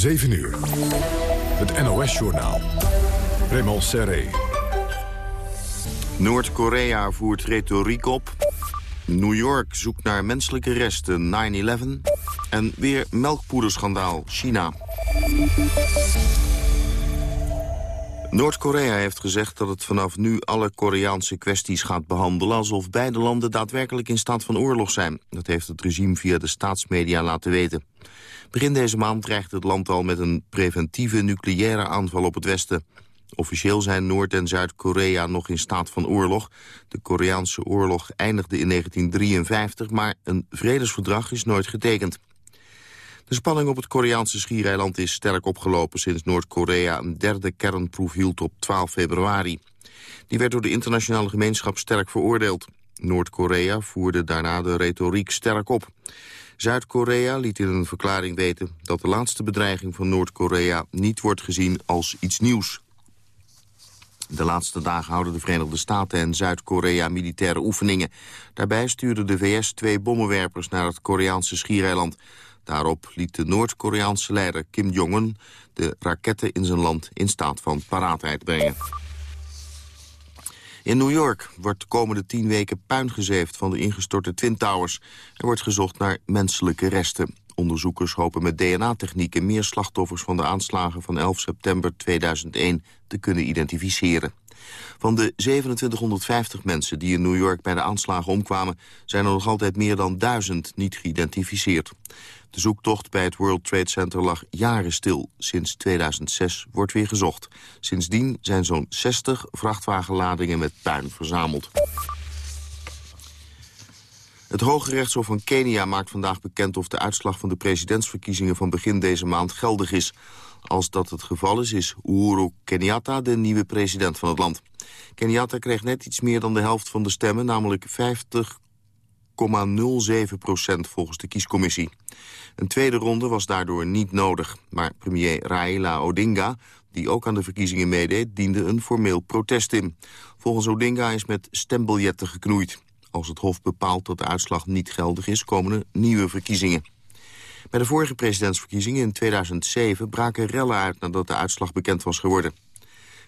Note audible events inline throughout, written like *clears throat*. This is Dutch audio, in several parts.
7 uur. Het NOS-journaal. Raymond Serré. Noord-Korea voert retoriek op. New York zoekt naar menselijke resten 9-11. En weer melkpoederschandaal China. Noord-Korea heeft gezegd dat het vanaf nu alle Koreaanse kwesties gaat behandelen... alsof beide landen daadwerkelijk in staat van oorlog zijn. Dat heeft het regime via de staatsmedia laten weten. Begin deze maand dreigt het land al met een preventieve nucleaire aanval op het Westen. Officieel zijn Noord- en Zuid-Korea nog in staat van oorlog. De Koreaanse oorlog eindigde in 1953, maar een vredesverdrag is nooit getekend. De spanning op het Koreaanse schiereiland is sterk opgelopen... sinds Noord-Korea een derde kernproef hield op 12 februari. Die werd door de internationale gemeenschap sterk veroordeeld. Noord-Korea voerde daarna de retoriek sterk op. Zuid-Korea liet in een verklaring weten dat de laatste bedreiging van Noord-Korea niet wordt gezien als iets nieuws. De laatste dagen houden de Verenigde Staten en Zuid-Korea militaire oefeningen. Daarbij stuurde de VS twee bommenwerpers naar het Koreaanse schiereiland. Daarop liet de Noord-Koreaanse leider Kim Jong-un de raketten in zijn land in staat van paraatheid brengen. In New York wordt de komende tien weken puin gezeefd van de ingestorte Twin Towers. Er wordt gezocht naar menselijke resten. Onderzoekers hopen met DNA-technieken meer slachtoffers van de aanslagen van 11 september 2001 te kunnen identificeren. Van de 2750 mensen die in New York bij de aanslagen omkwamen... zijn er nog altijd meer dan duizend niet geïdentificeerd. De zoektocht bij het World Trade Center lag jaren stil. Sinds 2006 wordt weer gezocht. Sindsdien zijn zo'n 60 vrachtwagenladingen met puin verzameld. Het Hoge Rechtshof van Kenia maakt vandaag bekend of de uitslag van de presidentsverkiezingen van begin deze maand geldig is. Als dat het geval is, is Uhuru Kenyatta de nieuwe president van het land. Kenyatta kreeg net iets meer dan de helft van de stemmen, namelijk 50,07 procent volgens de kiescommissie. Een tweede ronde was daardoor niet nodig, maar premier Raila Odinga die ook aan de verkiezingen meedeed, diende een formeel protest in. Volgens Odinga is met stembiljetten geknoeid. Als het Hof bepaalt dat de uitslag niet geldig is, komen er nieuwe verkiezingen. Bij de vorige presidentsverkiezingen in 2007 braken rellen uit nadat de uitslag bekend was geworden.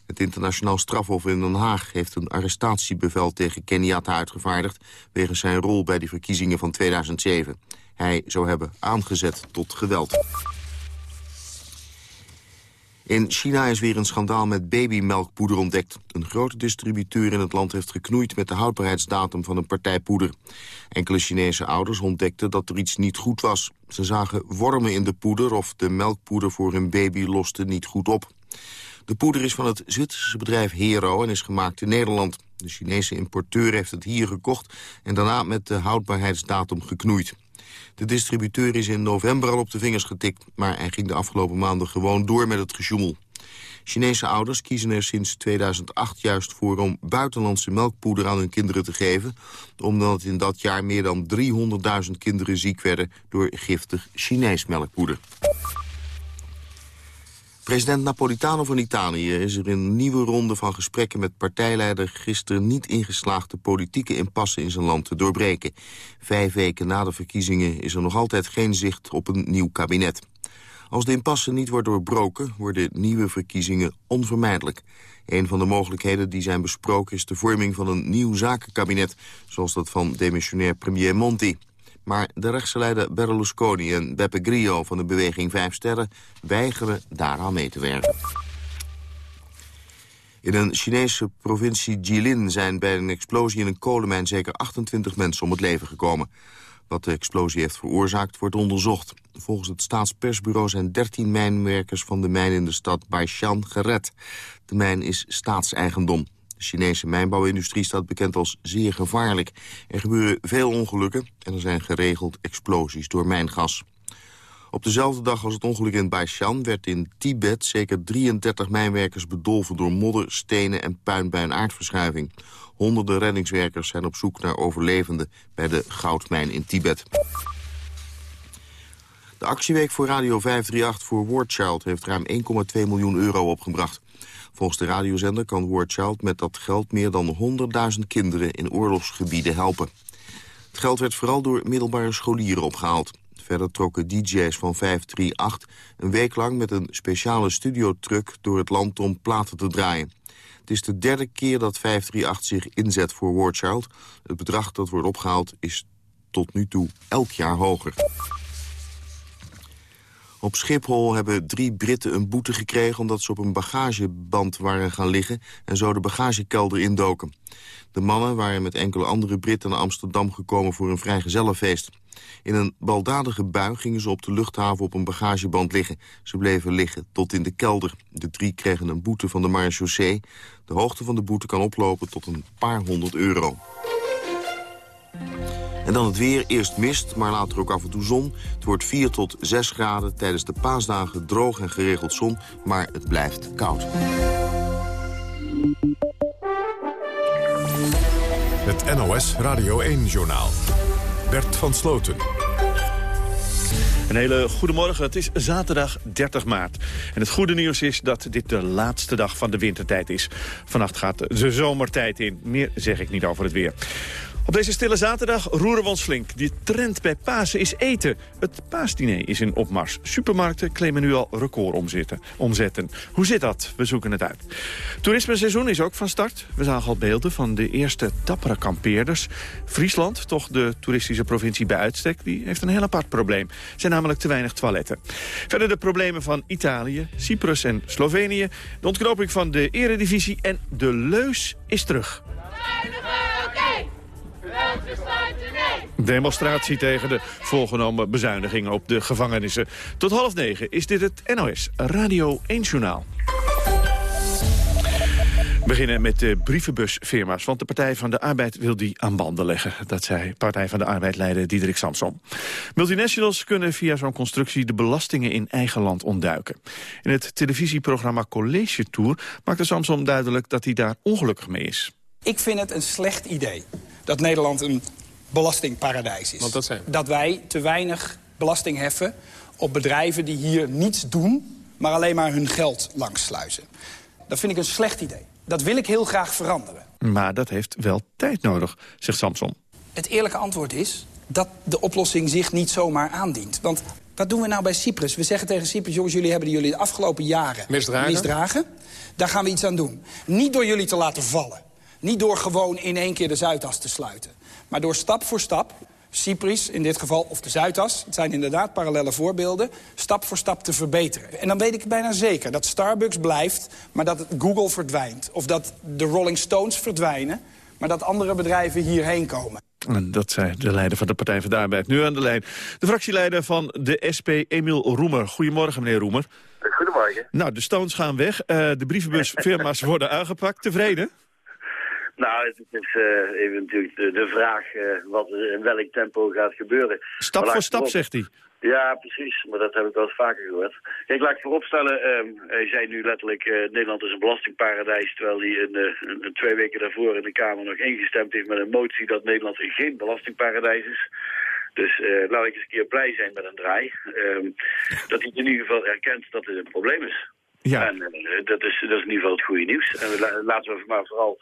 Het internationaal strafhof in Den Haag heeft een arrestatiebevel tegen Kenyatta uitgevaardigd... wegens zijn rol bij de verkiezingen van 2007. Hij zou hebben aangezet tot geweld. In China is weer een schandaal met babymelkpoeder ontdekt. Een grote distributeur in het land heeft geknoeid met de houdbaarheidsdatum van een partij poeder. Enkele Chinese ouders ontdekten dat er iets niet goed was. Ze zagen wormen in de poeder of de melkpoeder voor hun baby loste niet goed op. De poeder is van het Zwitserse bedrijf Hero en is gemaakt in Nederland. De Chinese importeur heeft het hier gekocht en daarna met de houdbaarheidsdatum geknoeid. De distributeur is in november al op de vingers getikt... maar hij ging de afgelopen maanden gewoon door met het gesjoemel. Chinese ouders kiezen er sinds 2008 juist voor om buitenlandse melkpoeder aan hun kinderen te geven... omdat in dat jaar meer dan 300.000 kinderen ziek werden door giftig Chinees melkpoeder. President Napolitano van Italië is er in een nieuwe ronde van gesprekken met partijleider gisteren niet ingeslaagd de politieke impasse in zijn land te doorbreken. Vijf weken na de verkiezingen is er nog altijd geen zicht op een nieuw kabinet. Als de impasse niet wordt doorbroken, worden nieuwe verkiezingen onvermijdelijk. Een van de mogelijkheden die zijn besproken is de vorming van een nieuw zakenkabinet, zoals dat van demissionair premier Monti. Maar de rechtse leider Berlusconi en Beppe Grillo van de beweging Vijf Sterren weigeren daaraan mee te werken. In een Chinese provincie Jilin zijn bij een explosie in een kolenmijn zeker 28 mensen om het leven gekomen. Wat de explosie heeft veroorzaakt wordt onderzocht. Volgens het staatspersbureau zijn 13 mijnwerkers van de mijn in de stad Baishan gered. De mijn is staatseigendom. De Chinese mijnbouwindustrie staat bekend als zeer gevaarlijk. Er gebeuren veel ongelukken en er zijn geregeld explosies door mijngas. Op dezelfde dag als het ongeluk in Baishan werd in Tibet zeker 33 mijnwerkers bedolven door modder, stenen en puin bij een aardverschuiving. Honderden reddingswerkers zijn op zoek naar overlevenden bij de goudmijn in Tibet. De actieweek voor Radio 538 voor War Child heeft ruim 1,2 miljoen euro opgebracht. Volgens de radiozender kan War Child met dat geld meer dan 100.000 kinderen in oorlogsgebieden helpen. Het geld werd vooral door middelbare scholieren opgehaald. Verder trokken DJ's van 538 een week lang met een speciale studiotruck door het land om platen te draaien. Het is de derde keer dat 538 zich inzet voor War Child. Het bedrag dat wordt opgehaald is tot nu toe elk jaar hoger. Op Schiphol hebben drie Britten een boete gekregen... omdat ze op een bagageband waren gaan liggen... en zo de bagagekelder indoken. De mannen waren met enkele andere Britten naar Amsterdam gekomen... voor een vrijgezellenfeest. In een baldadige bui gingen ze op de luchthaven op een bagageband liggen. Ze bleven liggen tot in de kelder. De drie kregen een boete van de marechaussee. De hoogte van de boete kan oplopen tot een paar honderd euro. En dan het weer. Eerst mist, maar later ook af en toe zon. Het wordt 4 tot 6 graden. Tijdens de paasdagen droog en geregeld zon. Maar het blijft koud. Het NOS Radio 1-journaal. Bert van Sloten. Een hele goede morgen. Het is zaterdag 30 maart. En het goede nieuws is dat dit de laatste dag van de wintertijd is. Vannacht gaat de zomertijd in. Meer zeg ik niet over het weer. Op deze stille zaterdag roeren we ons flink. Die trend bij Pasen is eten. Het paasdiner is in opmars. Supermarkten claimen nu al record omzetten. Hoe zit dat? We zoeken het uit. Toerismeseizoen is ook van start. We zagen al beelden van de eerste dappere kampeerders. Friesland, toch de toeristische provincie bij uitstek... die heeft een heel apart probleem. Er zijn namelijk te weinig toiletten. Verder de problemen van Italië, Cyprus en Slovenië. De ontknoping van de eredivisie en de leus is terug. Demonstratie tegen de voorgenomen bezuinigingen op de gevangenissen. Tot half negen is dit het NOS Radio 1 Journaal. We beginnen met de brievenbusfirma's, want de Partij van de Arbeid wil die aan banden leggen. Dat zei Partij van de Arbeid-leider Diederik Samson. Multinationals kunnen via zo'n constructie de belastingen in eigen land ontduiken. In het televisieprogramma College Tour maakte Samson duidelijk dat hij daar ongelukkig mee is. Ik vind het een slecht idee dat Nederland een belastingparadijs is. Want dat zijn Dat wij te weinig belasting heffen op bedrijven die hier niets doen... maar alleen maar hun geld langsluizen. Dat vind ik een slecht idee. Dat wil ik heel graag veranderen. Maar dat heeft wel tijd nodig, zegt Samson. Het eerlijke antwoord is dat de oplossing zich niet zomaar aandient. Want wat doen we nou bij Cyprus? We zeggen tegen Cyprus, jongens, jullie hebben jullie de afgelopen jaren Misdragen. misdragen. Daar gaan we iets aan doen. Niet door jullie te laten vallen. Niet door gewoon in één keer de Zuidas te sluiten. Maar door stap voor stap, Cyprus in dit geval, of de Zuidas... het zijn inderdaad parallele voorbeelden, stap voor stap te verbeteren. En dan weet ik bijna zeker dat Starbucks blijft... maar dat Google verdwijnt. Of dat de Rolling Stones verdwijnen... maar dat andere bedrijven hierheen komen. En dat zei de leider van de Partij van de Arbeid. Nu aan de lijn de fractieleider van de SP, Emiel Roemer. Goedemorgen, meneer Roemer. Goedemorgen. Nou, de Stones gaan weg. Uh, de brievenbusfirma's *laughs* worden aangepakt. Tevreden? Nou, het is uh, even natuurlijk de, de vraag uh, wat er in welk tempo gaat gebeuren. Stap voor stap, zegt hij. Ja, precies. Maar dat heb ik wel eens vaker gehoord. Kijk, laat ik vooropstellen, uh, hij zei nu letterlijk... Nederland is een belastingparadijs... terwijl hij een, een, een, twee weken daarvoor in de Kamer nog ingestemd heeft... met een motie dat Nederland geen belastingparadijs is. Dus laat ik eens een keer blij zijn met een draai. Ehm, dat hij in ieder geval erkent dat het een probleem is. Ja. En dat, is, dat is in ieder geval het goede nieuws. En laten we maar vooral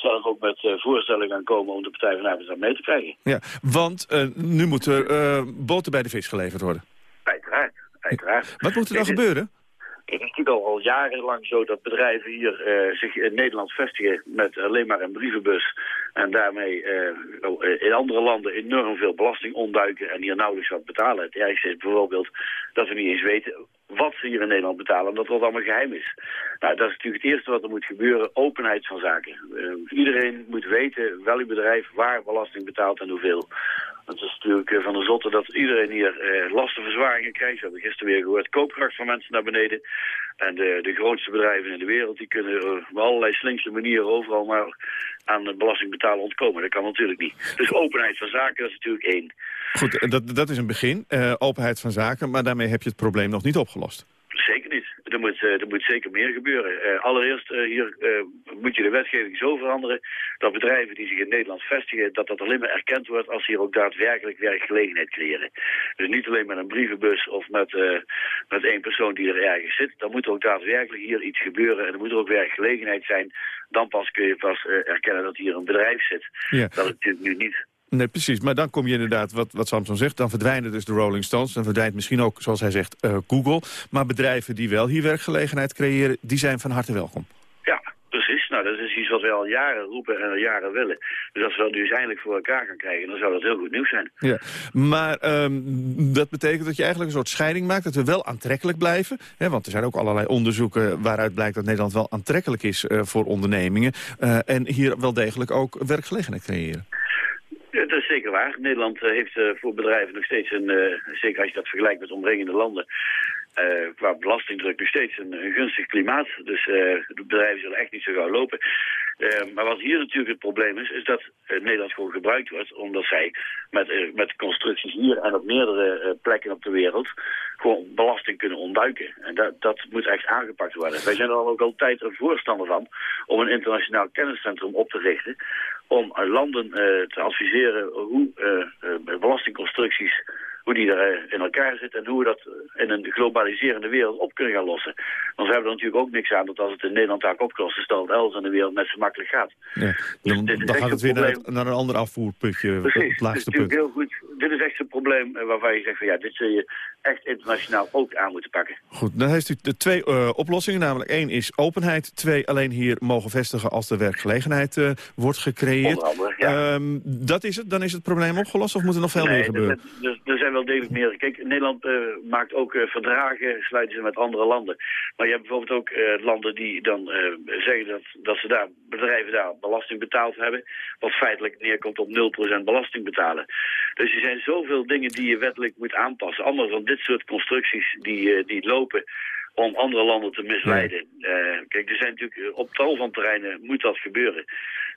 zal ik ook met uh, voorstellen gaan komen om de Partij van de Arbeid mee te krijgen. Ja, want uh, nu moet er uh, boter bij de vis geleverd worden. Uiteraard, uiteraard. Wat moet er dan gebeuren? Het is natuurlijk al, al jarenlang zo dat bedrijven hier zich in Nederland vestigen met alleen maar een brievenbus. En daarmee in andere landen enorm veel belasting ontduiken en hier nauwelijks wat betalen. Het ergste is bijvoorbeeld dat we niet eens weten wat ze hier in Nederland betalen, omdat dat allemaal geheim is. Nou, dat is natuurlijk het eerste wat er moet gebeuren, openheid van zaken. Uh, iedereen moet weten welk bedrijf waar belasting betaalt en hoeveel. Het is natuurlijk uh, van de zotte dat iedereen hier uh, lastenverzwaringen krijgt. We hebben gisteren weer gehoord, koopkracht van mensen naar beneden. En de, de grootste bedrijven in de wereld, die kunnen op allerlei slinkse manieren overal maar aan belasting betalen ontkomen. Dat kan natuurlijk niet. Dus openheid van zaken, dat is natuurlijk één. Goed, dat, dat is een begin, uh, openheid van zaken, maar daarmee heb je het probleem nog niet opgelost. Zeker niet. Er moet, uh, er moet zeker meer gebeuren. Uh, allereerst uh, hier moet je de wetgeving zo veranderen dat bedrijven die zich in Nederland vestigen, dat dat alleen maar erkend wordt als ze hier ook daadwerkelijk werkgelegenheid creëren. Dus niet alleen met een brievenbus of met, met één persoon die er ergens zit. Dan moet er ook daadwerkelijk hier iets gebeuren en er moet er ook werkgelegenheid zijn. Dan pas kun je pas erkennen dat hier een bedrijf zit. Ja. Dat is natuurlijk nu niet. Nee, precies. Maar dan kom je inderdaad, wat, wat Samson zegt... dan verdwijnen dus de Rolling Stones. Dan verdwijnt misschien ook, zoals hij zegt, uh, Google. Maar bedrijven die wel hier werkgelegenheid creëren... die zijn van harte welkom. Nou, dat is iets wat wij al jaren roepen en al jaren willen. Dus als we dat nu eens eindelijk voor elkaar gaan krijgen, dan zou dat heel goed nieuws zijn. Ja, maar um, dat betekent dat je eigenlijk een soort scheiding maakt, dat we wel aantrekkelijk blijven. Hè, want er zijn ook allerlei onderzoeken waaruit blijkt dat Nederland wel aantrekkelijk is uh, voor ondernemingen. Uh, en hier wel degelijk ook werkgelegenheid creëren. Ja, dat is zeker waar. Nederland uh, heeft uh, voor bedrijven nog steeds een, uh, zeker als je dat vergelijkt met omringende landen, qua belastingdruk nog steeds een, gunstig klimaat. Dus de bedrijven zullen echt niet zo gauw lopen. Maar wat hier natuurlijk het probleem is, is dat Nederland gewoon gebruikt wordt... omdat zij met, met constructies hier en op meerdere plekken op de wereld... gewoon belasting kunnen ontduiken. En dat, dat moet echt aangepakt worden. Wij zijn er ook altijd een voorstander van om een internationaal kenniscentrum op te richten... om landen te adviseren hoe belastingconstructies hoe die er eh, in elkaar zit en hoe we dat in een globaliserende wereld op kunnen gaan lossen. Want we hebben er natuurlijk ook niks aan dat als het in Nederland daar opgelost is, dat het elders in de wereld net zo makkelijk gaat. Ja, dan, dus dan gaat het weer naar, naar, een ander afvoerputje, Precies, het laagste punt. Heel goed. Dit is echt een probleem eh, waarvan je zegt van ja, dit zul je echt internationaal ook aan moeten pakken. Goed, dan heeft u de twee uh, oplossingen, namelijk één is openheid, twee alleen hier mogen vestigen als de werkgelegenheid uh, wordt gecreëerd. Andere, ja. um, dat is het, dan is het probleem opgelost of moet er nog veel nee, meer gebeuren? Er, er zijn wel meer. Kijk, Nederland uh, maakt ook verdragen, sluiten ze met andere landen. Maar je hebt bijvoorbeeld ook landen die dan zeggen dat, dat ze daar, bedrijven daar belasting betaald hebben, wat feitelijk neerkomt op 0% belasting betalen. Dus er zijn zoveel dingen die je wettelijk moet aanpassen. Anders dan dit soort constructies die, die lopen om andere landen te misleiden. Ja. Uh, kijk, er zijn natuurlijk op tal van terreinen moet dat gebeuren.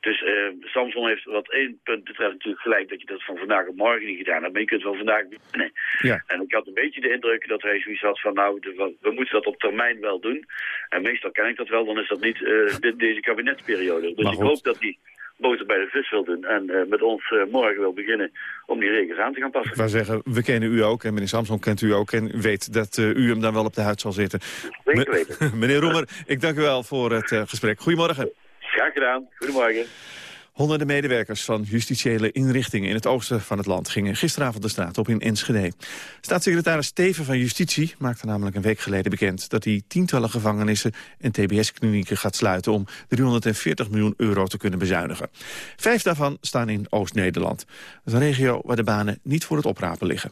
Dus uh, Samsung heeft wat één punt betreft natuurlijk gelijk dat je dat van vandaag op morgen niet gedaan hebt. Maar je kunt wel vandaag beginnen. Ja. En ik had een beetje de indruk dat hij zoiets had van nou, de, we moeten dat op termijn wel doen. En meestal ken ik dat wel, dan is dat niet uh, dit, deze kabinetsperiode. Dus ik hoop dat die boter bij de vis wil doen. En uh, met ons uh, morgen wil beginnen om die regels aan te gaan passen. Ik wou zeggen, we kennen u ook en meneer Samson kent u ook... en weet dat uh, u hem dan wel op de huid zal zitten. Zeker weten. *laughs* meneer Roemer, ik dank u wel voor het gesprek. Goedemorgen. Graag gedaan. Goedemorgen. Honderden medewerkers van justitiële inrichtingen in het oosten van het land... gingen gisteravond de straat op in Enschede. Staatssecretaris Steven van Justitie maakte namelijk een week geleden bekend... dat hij tientallen gevangenissen en tbs-klinieken gaat sluiten... om 340 miljoen euro te kunnen bezuinigen. Vijf daarvan staan in Oost-Nederland. Een regio waar de banen niet voor het oprapen liggen.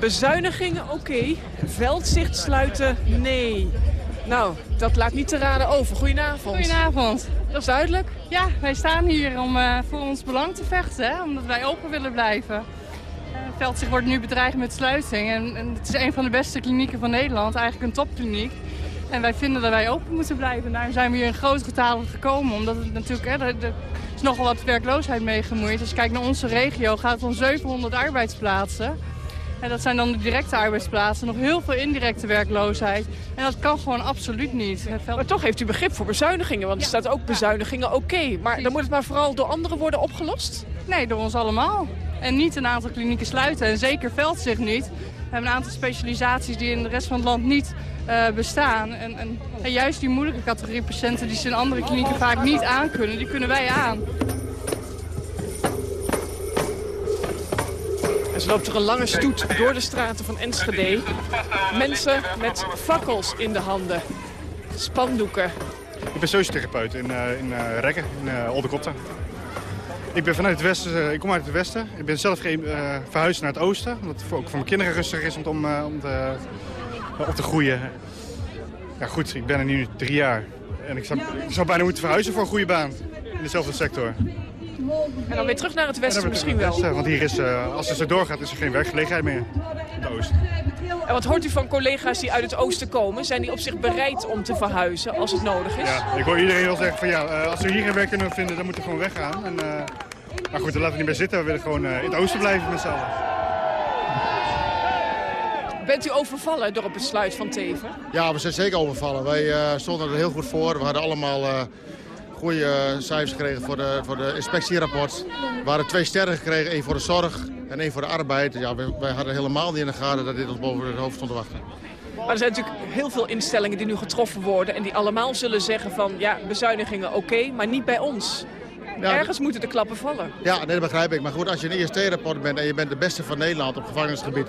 Bezuinigingen oké, veldzicht sluiten nee. Nou, dat laat niet te raden over. Goedenavond. Goedenavond. Dat is duidelijk. Ja, wij staan hier om uh, voor ons belang te vechten, hè, omdat wij open willen blijven. Uh, Veldzicht wordt nu bedreigd met sluiting en, en, het is een van de beste klinieken van Nederland, eigenlijk een topkliniek. En wij vinden dat wij open moeten blijven. Daarom zijn we hier in groot getal gekomen, omdat het natuurlijk, hè, er, er is nogal wat werkloosheid mee gemoeid. Als je kijkt naar onze regio gaat het om 700 arbeidsplaatsen. En dat zijn dan de directe arbeidsplaatsen. Nog heel veel indirecte werkloosheid. En dat kan gewoon absoluut niet. Maar toch heeft u begrip voor bezuinigingen. Want er staat ook bezuinigingen oké. Okay. Maar dan moet het maar vooral door anderen worden opgelost? Nee, door ons allemaal. En niet een aantal klinieken sluiten. En zeker Veldzicht niet. We hebben een aantal specialisaties die in de rest van het land niet uh, bestaan. En, en, en juist die moeilijke categorie patiënten die ze in andere klinieken vaak niet aankunnen, die kunnen wij aan. Zo loopt er een lange stoet door de straten van Enschede. Mensen met fakkels in de handen. Spandoeken. Ik ben sociotherapeut in, uh, in uh, Rekken, in uh, Oldekotten. Ik ben vanuit het westen, ik kom uit het westen. Ik ben zelf verhuisd naar het oosten. Omdat het ook voor mijn kinderen rustig is om, om, om te, op te groeien. Ja goed, ik ben er nu drie jaar. En ik ik zou bijna moeten verhuizen voor een goede baan. In dezelfde sector. En dan weer terug naar het westen misschien wel. Westen, want hier is, uh, als het zo doorgaat, is er geen werkgelegenheid meer in het oosten. En wat hoort u van collega's die uit het oosten komen? Zijn die op zich bereid om te verhuizen als het nodig is? Ja, ik hoor iedereen wel zeggen van ja, uh, als we hier geen werk kunnen vinden, dan moeten we gewoon weggaan. En, uh, maar goed, daar laten we niet bij zitten. We willen gewoon in het oosten blijven met z'n allen. Bent u overvallen door het besluit van Teven? Ja, we zijn zeker overvallen. Wij stonden er heel goed voor. We hadden allemaal goede cijfers gekregen voor de, voor de inspectierapport. We hadden twee sterren gekregen, één voor de zorg en één voor de arbeid. Ja, wij, wij hadden helemaal niet in de gaten dat dit ons boven het hoofd stond te wachten. Maar er zijn natuurlijk heel veel instellingen die nu getroffen worden... en die allemaal zullen zeggen van, ja, bezuinigingen oké, okay, maar niet bij ons. Ergens moeten de klappen vallen. Ja, nee, dat begrijp ik. Maar goed, als je een IST-rapport bent en je bent de beste van Nederland op gevangenisgebied...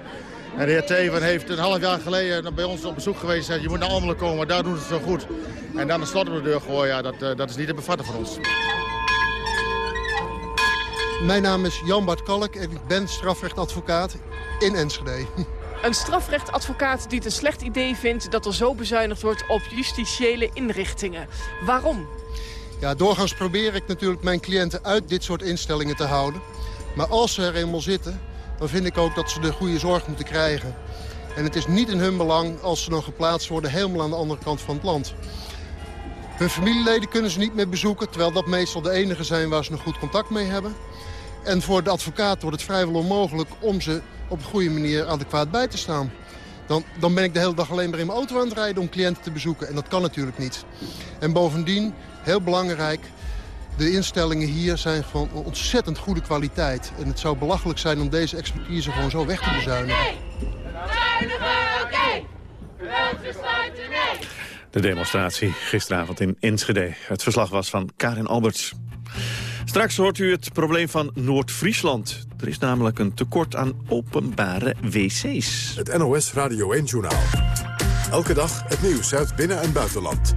en de heer Teven heeft een half jaar geleden bij ons op bezoek geweest... en zei je moet naar Almelo komen, daar doen ze het zo goed. En dan de slot op de deur gooien, ja, dat, dat is niet te bevatten voor ons. Mijn naam is Jan Bart Kalk en ik ben strafrechtadvocaat in Enschede. *laughs* Een strafrechtadvocaat die het een slecht idee vindt... dat er zo bezuinigd wordt op justitiële inrichtingen. Waarom? Ja, doorgaans probeer ik natuurlijk mijn cliënten uit dit soort instellingen te houden. Maar als ze er eenmaal zitten, dan vind ik ook dat ze de goede zorg moeten krijgen. En het is niet in hun belang als ze dan geplaatst worden helemaal aan de andere kant van het land. Hun familieleden kunnen ze niet meer bezoeken... terwijl dat meestal de enige zijn waar ze nog goed contact mee hebben. En voor de advocaat wordt het vrijwel onmogelijk om ze op een goede manier adequaat bij te staan. Dan, dan ben ik de hele dag alleen maar in mijn auto aan het rijden om cliënten te bezoeken. En dat kan natuurlijk niet. En bovendien, heel belangrijk, de instellingen hier zijn van ontzettend goede kwaliteit. En het zou belachelijk zijn om deze expertise gewoon zo weg te bezuinigen. De demonstratie gisteravond in Enschede. Het verslag was van Karin Alberts. Straks hoort u het probleem van Noord-Friesland. Er is namelijk een tekort aan openbare wc's. Het NOS Radio 1-journaal. Elke dag het nieuws uit binnen- en buitenland.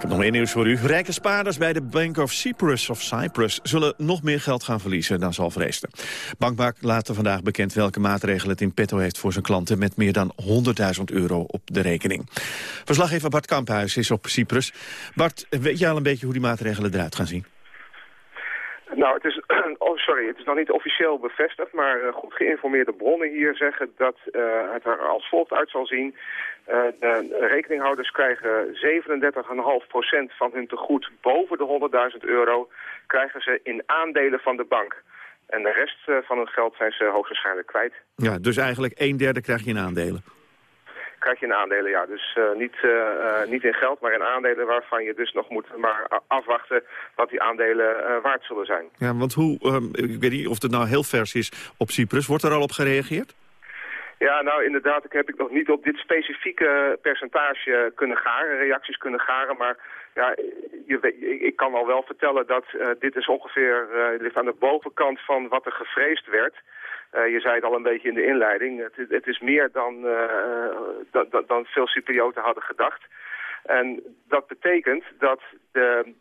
Ik heb nog meer nieuws voor u. Rijke spaarders bij de Bank of Cyprus of Cyprus zullen nog meer geld gaan verliezen dan zal vreesden. Bankbank laat vandaag bekend welke maatregelen het in petto heeft voor zijn klanten met meer dan 100.000 euro op de rekening. Verslaggever Bart Kamphuis is op Cyprus. Bart, weet je al een beetje hoe die maatregelen eruit gaan zien? Nou, het is, *clears throat* oh sorry, het is nog niet officieel bevestigd, maar uh, goed geïnformeerde bronnen hier zeggen dat uh, het er als volgt uit zal zien. Uh, de rekeninghouders krijgen 37,5% van hun tegoed boven de 100.000 euro, krijgen ze in aandelen van de bank. En de rest van hun geld zijn ze hoogstwaarschijnlijk kwijt. Ja, dus eigenlijk een derde krijg je in aandelen krijg je in aandelen, ja. Dus uh, niet, uh, niet in geld, maar in aandelen waarvan je dus nog moet maar afwachten wat die aandelen uh, waard zullen zijn. Ja, want hoe, ik weet niet of het nou heel vers is op Cyprus, wordt er al op gereageerd? Ja, nou inderdaad, ik heb ik nog niet op dit specifieke percentage kunnen garen, reacties kunnen garen, maar ja, je, ik kan al wel vertellen dat uh, dit is ongeveer, uh, ligt aan de bovenkant van wat er gevreesd werd. Uh, je zei het al een beetje in de inleiding. Het, het is meer dan, dan, dan veel Cyprioten hadden gedacht. En dat betekent dat de,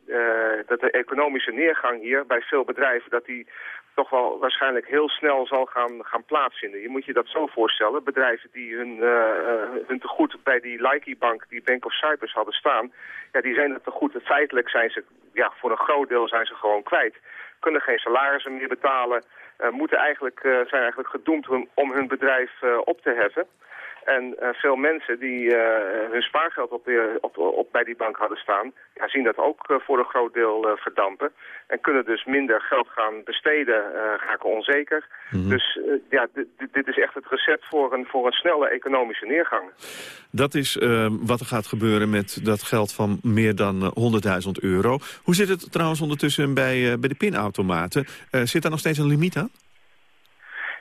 dat de economische neergang hier bij veel bedrijven... dat die toch wel waarschijnlijk heel snel zal gaan, gaan plaatsvinden. Je moet je dat zo voorstellen. Bedrijven die hun, uh, hun tegoed bij die Laiki-bank, die Bank of Cyprus hadden staan... Ja, die zijn het tegoed. Feitelijk zijn ze, ja, voor een groot deel zijn ze gewoon kwijt. Kunnen geen salarissen meer betalen. Moeten eigenlijk, zijn eigenlijk gedoemd om hun bedrijf op te heffen. En uh, veel mensen die uh, hun spaargeld op, de, op, op, bij die bank hadden staan... Ja, zien dat ook uh, voor een groot deel verdampen. En kunnen dus minder geld gaan besteden, raken onzeker. Mm -hmm. Dus ja, dit is echt het recept voor een, voor een snelle economische neergang. Dat is wat er gaat gebeuren met dat geld van meer dan 100.000 euro. Hoe zit het trouwens ondertussen bij, bij de pinautomaten? zit daar nog steeds een limiet aan?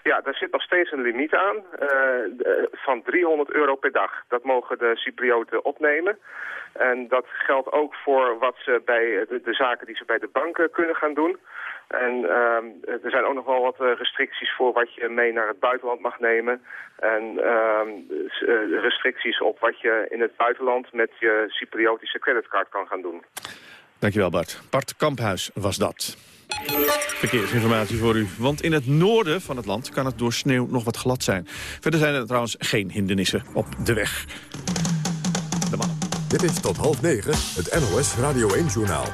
Ja, daar zit nog steeds een limiet aan uh, van 300 euro per dag. Dat mogen de Cyprioten opnemen. En dat geldt ook voor wat ze bij de, de zaken die ze bij de banken kunnen gaan doen. En uh, er zijn ook nog wel wat restricties voor wat je mee naar het buitenland mag nemen. En uh, restricties op wat je in het buitenland met je Cypriotische creditcard kan gaan doen. Dankjewel Bart. Bart Kamphuis was dat. Verkeersinformatie voor u. Want in het noorden van het land kan het door sneeuw nog wat glad zijn. Verder zijn er trouwens geen hindernissen op de weg. De mannen. Dit is tot half negen, het NOS Radio 1-journaal.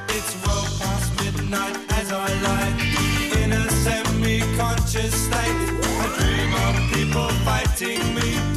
In a semi-conscious state I dream of people fighting me